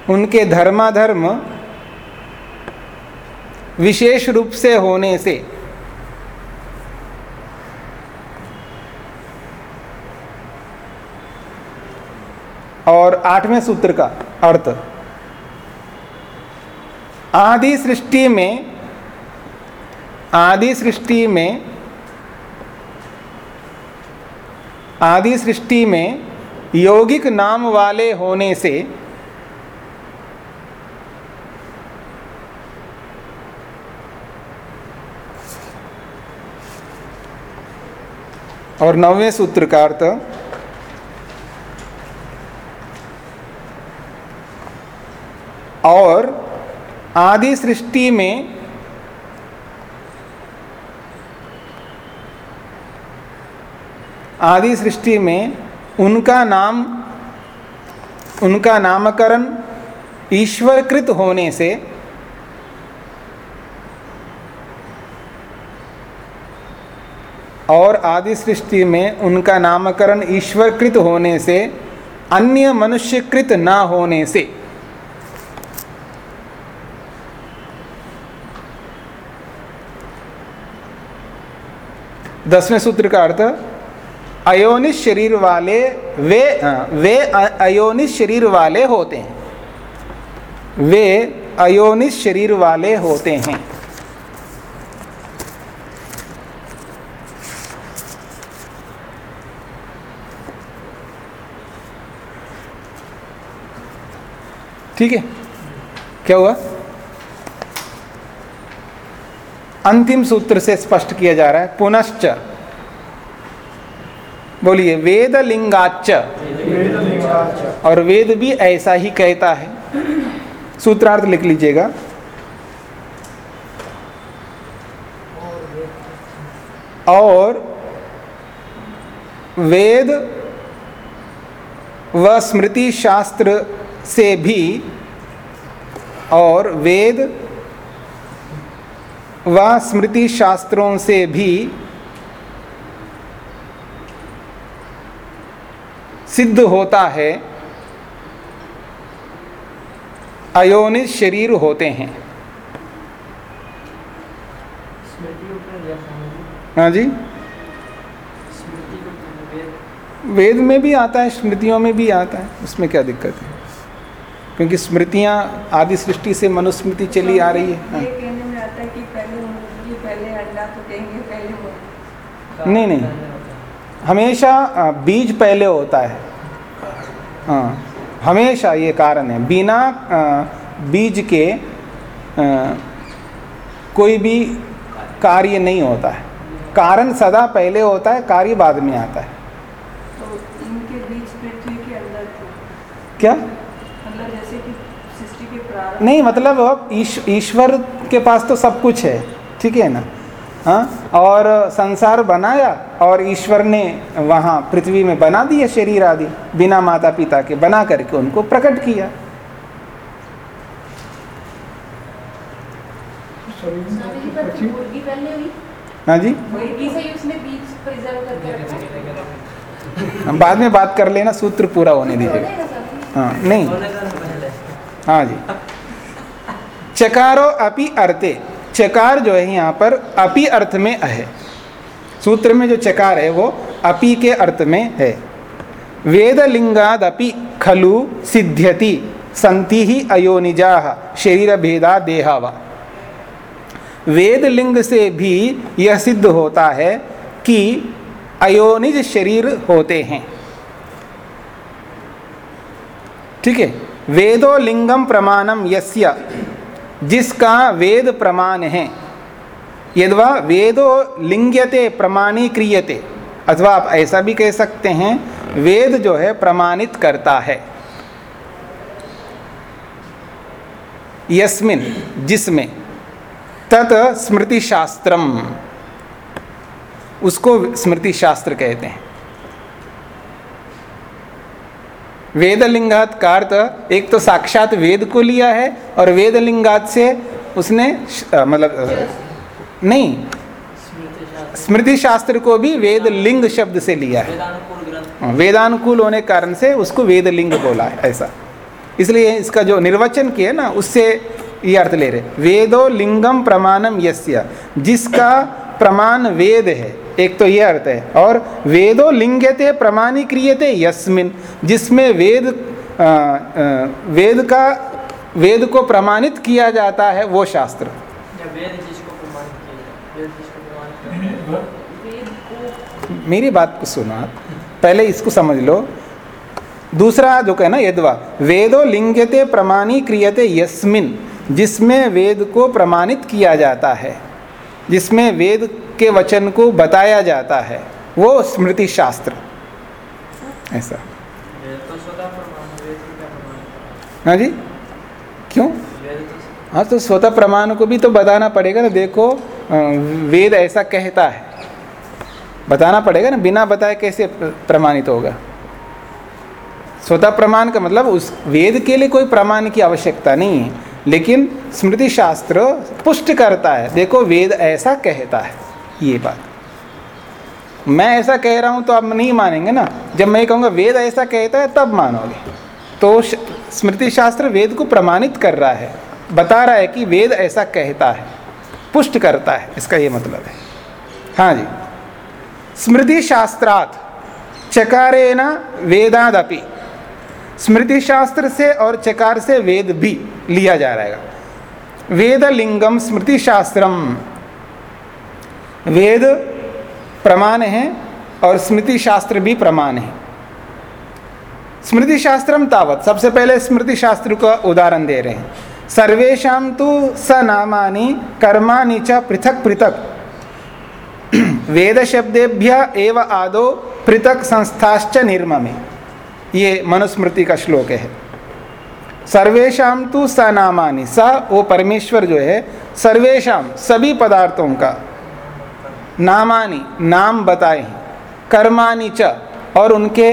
उनके धर्माधर्म विशेष रूप से होने से, और आठवें सूत्र का अर्थ, आदि सृष्टि में आदि सृष्टि में आदि सृष्टि में यौगिक नाम वाले होने से और नौवें सूत्र का अर्थ, और आदि सृष्टि में आदि सृष्टि में उनका नाम, उनका नामकरण ईश्वरकृत होने से और आदि सृष्टि में उनका नामकरण ईश्वरकृत होने से, अन्य मनुष्यकृत ना होने से। दसवें सूत्र का अर्थ अयोनित शरीर वाले वे वे अयोनित शरीर वाले होते हैं। वे अयोनित शरीर वाले होते हैं। ठीक है? क्या हुआ? अंतिम सूत्र से स्पष्ट किया जा रहा है, पुनश्च। बोलिए वेद लिंगाच और वेद भी ऐसा ही कहता है। सूत्रार्थ लिख लीजिएगा। और वेद व स्मृति शास्त्र से भी और वेद व स्मृति शास्त्रों से भी सिद्ध होता है अयोनित शरीर होते हैं। हाँ जी। वेद में भी आता है स्मृतियों में भी आता है उसमें क्या दिक्कत है? क्योंकि स्मृतियाँ आदि सृष्टि से मनुस्मृति चली आ रही है। हाँ। ये कहने में आता है कि पहले मुर्गी पहले अंडा तो नहीं, नहीं। हमेशा बीज पहले होता हाँ। हमेशा ये कारण है। बिना बीज के कोई भी कार्य नहीं होता है। कारण सदा पहले होता है कार्य बाद में आता है। तो इनके बीच पृथ्वी के अंदर थे। क्या? मतलब जैसे कि सृष्टि के प्रारंभ नहीं मतलब ईश्वर के पास तो सब कुछ है। ठीक है ना? हाँ? और संसार बनाया और ईश्वर ने वहाँ पृथ्वी में बना दिया शरीर आदि बिना माता पिता के बना करके उनको प्रकट किया। हाँ जी। मुर्गी से उसने बीज प्रिजर्व करके रखा। हम बाद में बात कर लेना सूत्र पूरा होने दीजिएगा। हाँ नहीं। हाँ जी। चकारो अपि अर्थे। चकार जो है यहाँ पर अपि अर्थ में है सूत्र में जो चकार है वो अपि के अर्थ में है। वेदलिंगाद अपि खलु सिद्ध्यति संति ही अयोनिजा शरीर भेदा देहावा। वेदलिंग से भी यह सिद्ध होता है कि अयोनिज शरीर होते हैं। ठीक है? वेदो लिंगम प्रमाणम यस्य जिसका वेद प्रमाण है। यदवा वेदो लिंग्यते प्रमाणी क्रियते। अथवा आप ऐसा भी कह सकते हैं, वेद जो है प्रमाणित करता है। यस्मिन, जिसमें, तत् स्मृति शास्त्रम उसको स्मृति शास्त्र कहते हैं। वेदलिंगात का अर्थ एक तो साक्षात वेद को लिया है और वेदलिंगात से उसने मतलब नहीं स्मृति शास्त्र को भी वेद लिंग शब्द से लिया है। हाँ, वेदानुकूल होने के कारण से उसको वेद लिंग बोला है ऐसा। इसलिए इसका जो निर्वचन किया ना उससे ये अर्थ ले रहे वेदो लिंगम प्रमाणम यस्य जिसका प्रमाण वेद है एक तो ये अर्थ है और वेदो लिंगते प्रमाणी क्रियते यस्मिन जिसमें वेद अ, अ, वेद का वेद को प्रमाणित किया जाता है वो शास्त्र। या वेद जिसको प्रमाणित किया जाए वेद जिसको प्रमाणित किया वेद को मेरी बात को सुनो आप पहले इसको समझ लो। दूसरा जो कहना यदवा वेदो लिंगते प्रमाणी क्रियते यस्मिन जिसमें वेद को प्रमाणित किया जाता है जिसमें वेद के वचन को बताया जाता है। वो स्मृति शास्त्र ऐसा। है, जी? क्यों? हाँ तो स्वतः प्रमाण को भी तो बताना पड़ेगा ना। देखो वेद ऐसा कहता है। बताना पड़ेगा ना। बिना बताए कैसे प्रमाणित होगा? स्वतः प्रमाण का मतलब उस वेद के लिए कोई प्रमाण की आवश्यकता नहीं है। लेकिन स्मृति शास्त्र पुष्ट करता है। देखो वेद ऐसा कहता है। ये बात। मैं ऐसा कह रहा हूँ तो आप नहीं मानेंगे ना। जब मैं कहूँगा, वेद ऐसा कहता है, तब मानोगे। तो स्मृति शास्त्र वेद को प्रमाणित कर रहा है। बता रहा है कि वेद ऐसा कहता है, पुष्ट करता है। इसका ये मतलब है। हाँ जी। स्मृति शास्त्रात चकारेण वेदादपि। स्मृति शास्त्र से और चकार से वेद भी लिया जा रहेगा। वेद लिंगम स्मृति शास्त्रम वेद प्रमाण है और स्मृति शास्त्र भी प्रमाण है। स्मृति शास्त्रम तावत। सबसे पहले स्मृति शास्त्र का उदाहरण दे रहे हैं। सर्वेशा तो स नामानि, कर्माणि च पृथक पृथक। वेद शब्देभ्य एव आदो पृथक संस्थाश्च निर्ममे। ये मनुस्मृति का श्लोक है। सर्वेशा तो स नामानि। स वो परमेश्वर जो है सर्वेशम सभी पदार्थों का नामानि, नाम बताए हैं। कर्मानी च, और उनके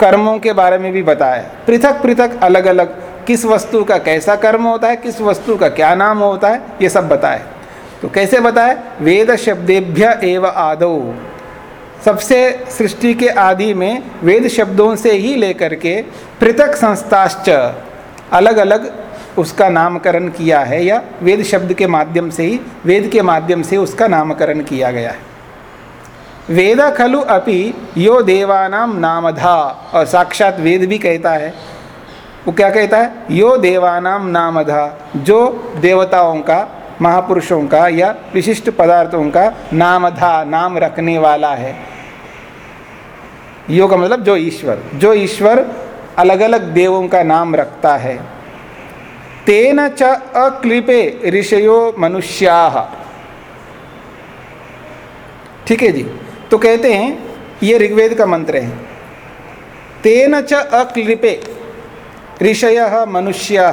कर्मों के बारे में भी बताया पृथक पृथक अलग अलग किस वस्तु का कैसा कर्म होता है, किस वस्तु का क्या नाम होता है, ये सब बताए तो कैसे बताए? वेद शब्देभ्य एव आदो। सबसे सृष्टि के आदि में वेद शब्दों से ही लेकर के पृथक संस्थाश्च अलग अलग उसका नामकरण किया है या वेद शब्द के माध्यम से ही, वेद के माध्यम से उसका नामकरण किया गया है। वेद खलु अपि यो देवानाम नामधा। और साक्षात वेद भी कहता है। वो क्या कहता है? यो देवानाम नामधा, जो देवताओं का, महापुरुषों का या विशिष्ट पदार्थों का नामधा, नाम रखने वाला है। यो का मतलब जो ईश्वर जो ईश्वर अलग अलग देवों का नाम रखता है। तेन च अक्लिपे ऋषयो मनुष्या। ठीक है जी? तो कहते हैं ये ऋग्वेद का मंत्र है। तेन च अक्लिपे ऋषय मनुष्या।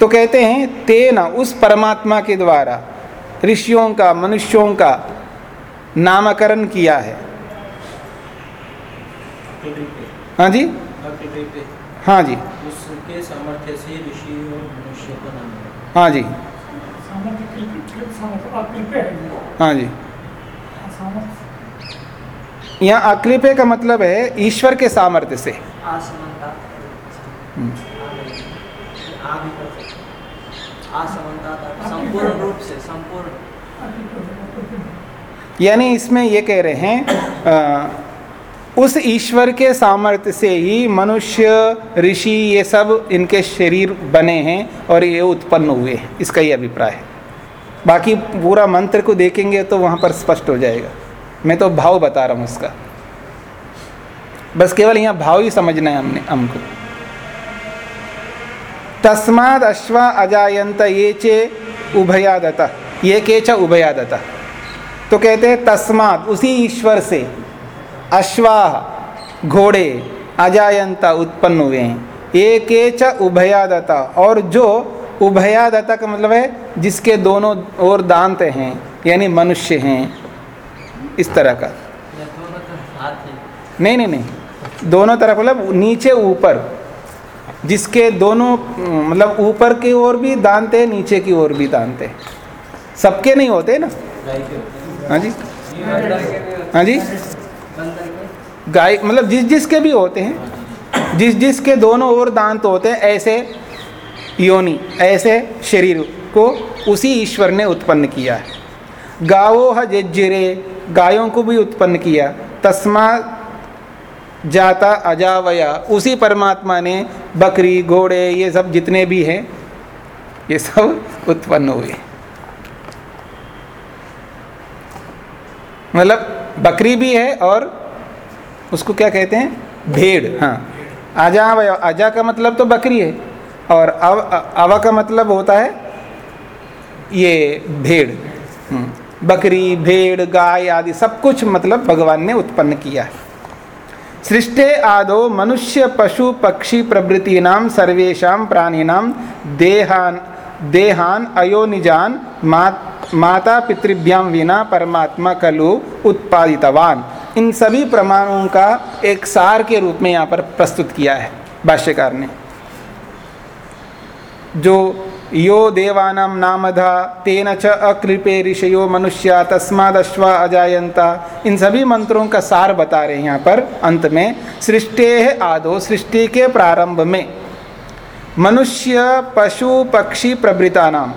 तो कहते हैं तेन उस परमात्मा के द्वारा ऋषियों का मनुष्यों का नामकरण किया है। हाँ जी? हाँ जी। उसके सामर्थ्य से ऋषि और मनुष्य का नाम है जी। है जी। यहाँ अक्लिपे का मतलब है ईश्वर के सामर्थ्य से। हम्म। संपूर्ण रूप से संपूर्ण। यानी इसमें ये कह रहे हैं उस ईश्वर के सामर्थ्य से ही मनुष्य, ऋषि, ये सब इनके शरीर बने हैं और ये उत्पन्न हुए हैं। इसका ही अभिप्राय है। बाकी पूरा मंत्र को देखेंगे तो वहाँ पर स्पष्ट हो जाएगा। मैं तो भाव बता रहा हूँ उसका। बस केवल यहाँ भाव ही समझना है हमने, हमको। तस्माद अश्वा अजायंत ये चे उभयादता। ये के च उभयादता। तो कहते हैं तस्मात उसी ईश्वर से अश्वाह घोड़े अजायंता उत्पन्न हुए हैं एक च उभयादता। और जो उभयादता का मतलब है जिसके दोनों ओर दांत हैं यानी मनुष्य हैं इस तरह का। है? नहीं नहीं नहीं। दोनों तरफ़ मतलब नीचे ऊपर जिसके दोनों मतलब ऊपर की ओर भी दांत है नीचे की ओर भी दांत है। सबके नहीं होते ना? हाँ। जी। हाँ जी। के गाय मतलब जिस जिसके भी होते हैं, जिस जिसके दोनों ओर दांत होते हैं, ऐसे योनि, ऐसे शरीर को उसी ईश्वर ने उत्पन्न किया है। गावो ह जज्जिरे, गायों को भी उत्पन्न किया। तस्मा जाता अजावया, उसी परमात्मा ने बकरी, घोड़े, ये सब जितने भी हैं, ये सब उत्पन्न हुए। मतलब बकरी भी है और उसको क्या कहते हैं? भेड़ हाँ। आजा आजा का मतलब तो बकरी है। और अव अवा का मतलब होता है ये भेड़। हम्म, बकरी भेड़ गाय आदि सब कुछ मतलब भगवान ने उत्पन्न किया है। सृष्टे आदो मनुष्य पशु पक्षी प्रभृतीनाम सर्वेशा प्राणीनाम देहान देहान अयोनिजान मात माता पितृभ्याम विना परमात्मा कलु उत्पादितवान। इन सभी प्रमाणों का एक सार के रूप में यहाँ पर प्रस्तुत किया है भाष्यकार ने। जो यो देवानाम नामधा तेन च अकृपे ऋषयो मनुष्या तस्मादश्वा अजायंता इन सभी मंत्रों का सार बता रहे हैं यहाँ पर अंत में, सृष्टि आदो, सृष्टि के प्रारंभ में। मनुष्य पशु पक्षी प्रभृता नाम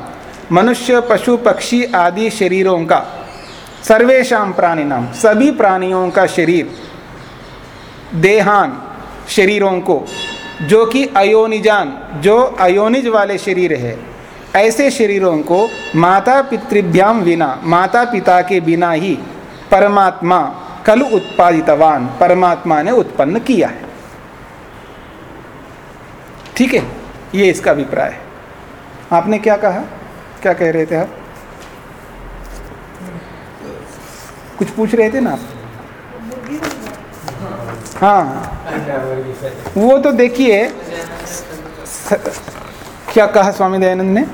मनुष्य, पशु, पक्षी आदि शरीरों का सर्वेशम प्राणी नाम सभी प्राणियों का शरीर, देहान शरीरों को, जो कि अयोनिजान, जो अयोनिज वाले शरीर है, ऐसे शरीरों को माता पितृभ्याम बिना माता पिता के बिना ही परमात्मा कल उत्पादितवान, परमात्मा ने उत्पन्न किया है। ठीक है? ये इसका अभिप्राय है। आपने क्या कहा? क्या कह रहे थे आप? कुछ पूछ रहे थे ना आप? हाँ। वो तो देखिए क्या कहा स्वामी दयानंद ने?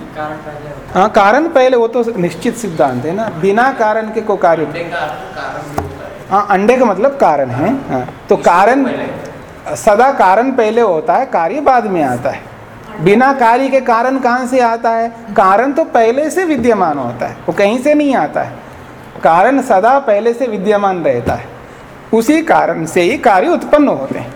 हाँ कारण पहले वो तो निश्चित सिद्धांत है ना। बिना कारण के को कार्य है। हाँ अंडे का मतलब कारण है। हाँ तो कारण सदा कारण पहले होता है कार्य बाद में आता है। बिना कार्य के कारण कहाँ से आता है? कारण तो पहले से विद्यमान होता है वो कहीं से नहीं आता है। कारण सदा पहले से विद्यमान रहता है उसी कारण से ही कार्य उत्पन्न होते हैं।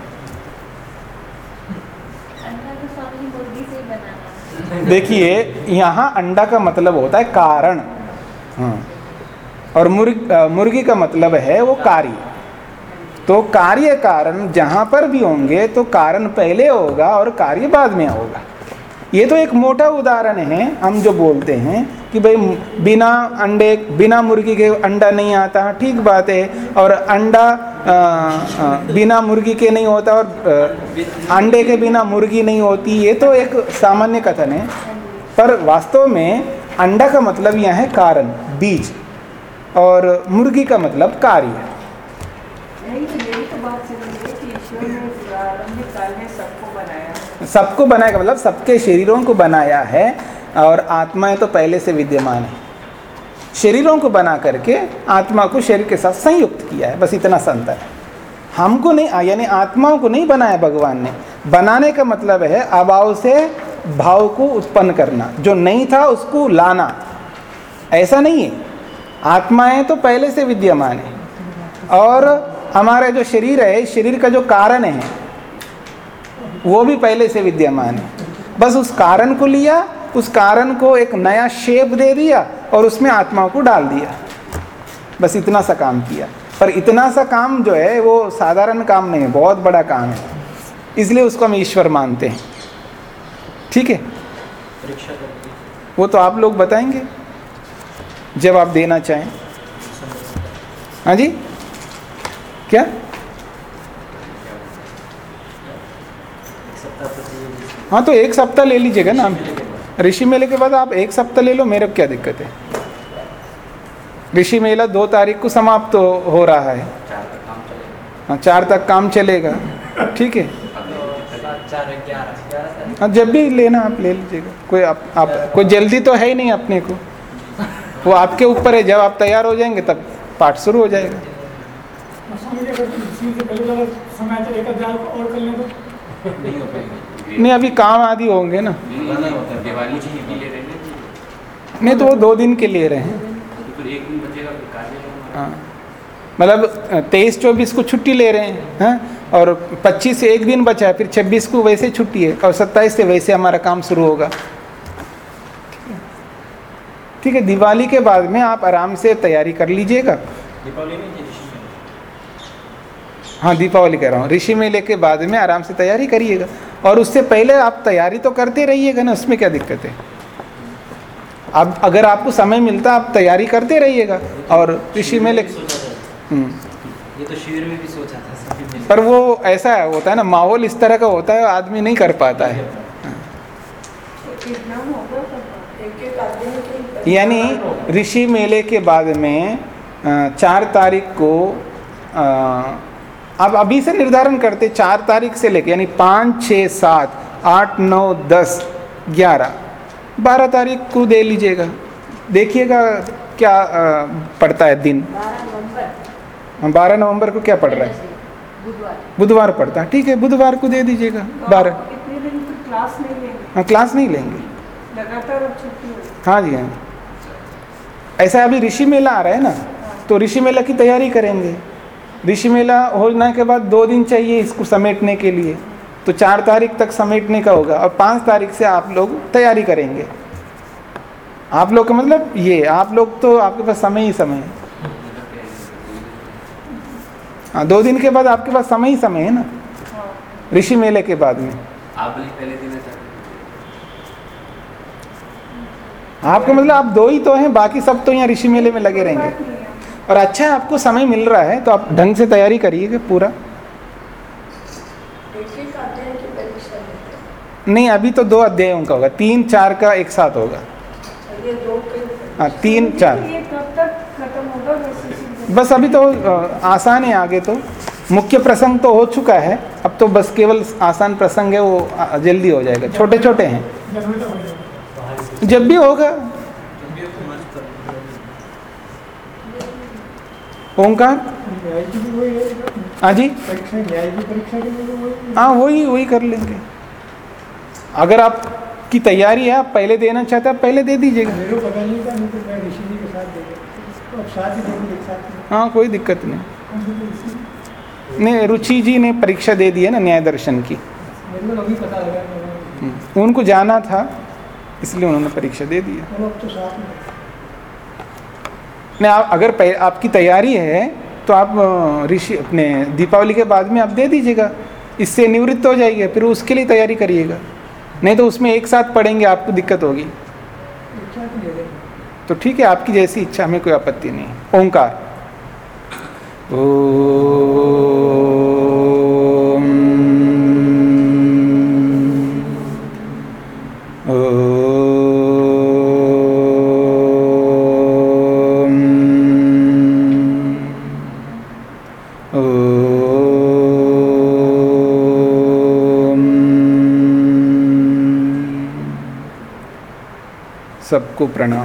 तो देखिए यहाँ अंडा का मतलब होता है कारण। हाँ। और मुर्ग मुर्गी का मतलब है वो कार्य। तो कार्य कारण जहाँ पर भी होंगे तो कारण पहले होगा और कार्य बाद में होगा। ये तो एक मोटा उदाहरण है हम जो बोलते हैं कि भाई बिना अंडे बिना मुर्गी के अंडा नहीं आता ठीक बात है और अंडा अ, अ, बिना मुर्गी के नहीं होता और अ, अंडे के बिना मुर्गी नहीं होती ये तो एक सामान्य कथन है पर वास्तव में अंडा का मतलब यह है कारण बीज और मुर्गी का मतलब कार्य यही तो यही तो बात चल रही है कि ईश्वर ने प्रारंभिक काल में सबको बनाया सबको बनाया मतलब सबके शरीरों को बनाया है और आत्माएँ तो पहले से विद्यमान है। शरीरों को बना करके आत्मा को शरीर के साथ संयुक्त किया है, बस इतना संतर है। हमको नहीं यानी आत्माओं को नहीं बनाया भगवान ने। बनाने का मतलब है अभाव से भाव को उत्पन्न करना। जो नहीं था उसको लाना। ऐसा नहीं है। आत्माएँ तो पहले से विद्यमान है। और हमारा जो शरीर है, शरीर का जो कारण है वो भी पहले से विद्यमान है। बस उस कारण को लिया उस कारण को एक नया शेप दे दिया और उसमें आत्मा को डाल दिया। बस इतना सा काम किया। पर इतना सा काम जो है वो साधारण काम नहीं है बहुत बड़ा काम है। इसलिए उसको हम ईश्वर मानते हैं। ठीक है? वो तो आप लोग बताएँगे जब आप देना चाहें। हाँ जी? क्या एक सप्ताह तो चाहिए जिसमें हाँ तो एक सप्ताह ले लीजिएगा ना। ऋषि मेले के बाद आप एक सप्ताह ले लो मेरे को क्या दिक्कत है? ऋषि मेला दो तारीख को समाप्त हो, हो रहा है। चार तक काम चलेगा। हाँ चार तक काम चलेगा। ठीक है। तो हाँ जब भी लेना आप ले लीजिएगा। कोई आप, आप कोई जल्दी तो है ही नहीं अपने को। वो आपके ऊपर है। जब आप तैयार हो जाएँगे तब पाठ शुरू हो जाएगा। तो तो? नहीं हो पाएगा। नहीं, अभी काम आदि होंगे ना। नहीं तो वो दो दिन के लिए रहे हैं। मतलब तेईस चौबीस को छुट्टी ले रहे हैं हाँ? और पच्चीस से एक दिन बचा है, फिर छब्बीस को वैसे छुट्टी है, और सत्ताईस से वैसे हमारा काम शुरू होगा। ठीक है। ठीक है, दिवाली के बाद में आप आराम से तैयारी कर लीजिएगा दीपावली में कि ऋषि में हाँ दीपावली कह रहा हूँ। ऋषि मेले के बाद में आराम से तैयारी करिएगा। और उससे पहले आप तैयारी तो करते रहिएगा ना उसमें क्या दिक्कत है? अब अगर आपको समय मिलता आप तैयारी करते रहिएगा। और ऋषि मेले हम्म। ये तो शिविर में भी सोचा था पर वो ऐसा है, होता है ना माहौल इस तरह का होता है आदमी नहीं कर पाता है। के यानी ऋषि मेले के बाद में चार तारीख को अब अभी से निर्धारण करते चार तारीख से लेके यानी पाँच छः सात आठ नौ दस ग्यारह। बारह तारीख को दे लीजिएगा। देखिएगा क्या पड़ता है दिन। बारह नवंबर। को क्या पड़ रहा है? बुधवार बुधवार पड़ता है। ठीक है बुधवार को दे दीजिएगा। बारह। लेंगे? हाँ क्लास नहीं लेंगे। हाँ जी हाँ ऐसा अभी ऋषि मेला आ रहा है ना तो ऋषि मेला की तैयारी करेंगे। ऋषि मेला होने के बाद दो दिन चाहिए इसको समेटने के लिए। तो चार तारीख तक समेटने का होगा और पाँच तारीख से आप लोग तैयारी करेंगे। आप लोग का मतलब ये आप लोग तो आपके पास समय ही समय है। हाँ दो दिन के बाद आपके पास समय ही समय है ना? ऋषि मेले के बाद में। आप पहले दिन आपको मतलब आप दो ही तो हैं बाकी सब तो यहाँ ऋषि मेले में लगे रहेंगे। और अच्छा है आपको समय मिल रहा है तो आप ढंग से तैयारी करिएगा पूरा। नहीं अभी तो दो अध्यायों का होगा तीन चार का एक साथ होगा। के हाँ तीन चार। ये कब तक खत्म होगा वैसे सीधे? बस अभी तो आसान है आगे तो। मुख्य प्रसंग तो हो चुका है अब तो बस केवल आसान प्रसंग है वो जल्दी हो जाएगा। छोटे छोटे हैं। जब भी होगा। ओंकार है जी। हाँ वही वही कर लेंगे। अगर आप की तैयारी है आप पहले देना चाहते हैं आप पहले दे दीजिएगा। मेरे को पता नहीं था नहीं तो मैं ऋषि जी के साथ दे देता अब साथ ही हाँ कोई दिक्कत नहीं। नहीं रुचि जी ने परीक्षा दे दी है ना न्याय दर्शन की। हम्म, उनको जाना था इसलिए उन्होंने परीक्षा दे दिया तो साथ में। नहीं आप, अगर आपकी तैयारी है तो आप ऋषि, अपने दीपावली के बाद में आप दे दीजिएगा। इससे निवृत्त हो जाएगी फिर उसके लिए तैयारी करिएगा। नहीं तो उसमें एक साथ पढ़ेंगे, आपको दिक्कत होगी। तो ठीक है, आपकी जैसी इच्छा में कोई आपत्ति नहीं। ओंकार। सबको comprarán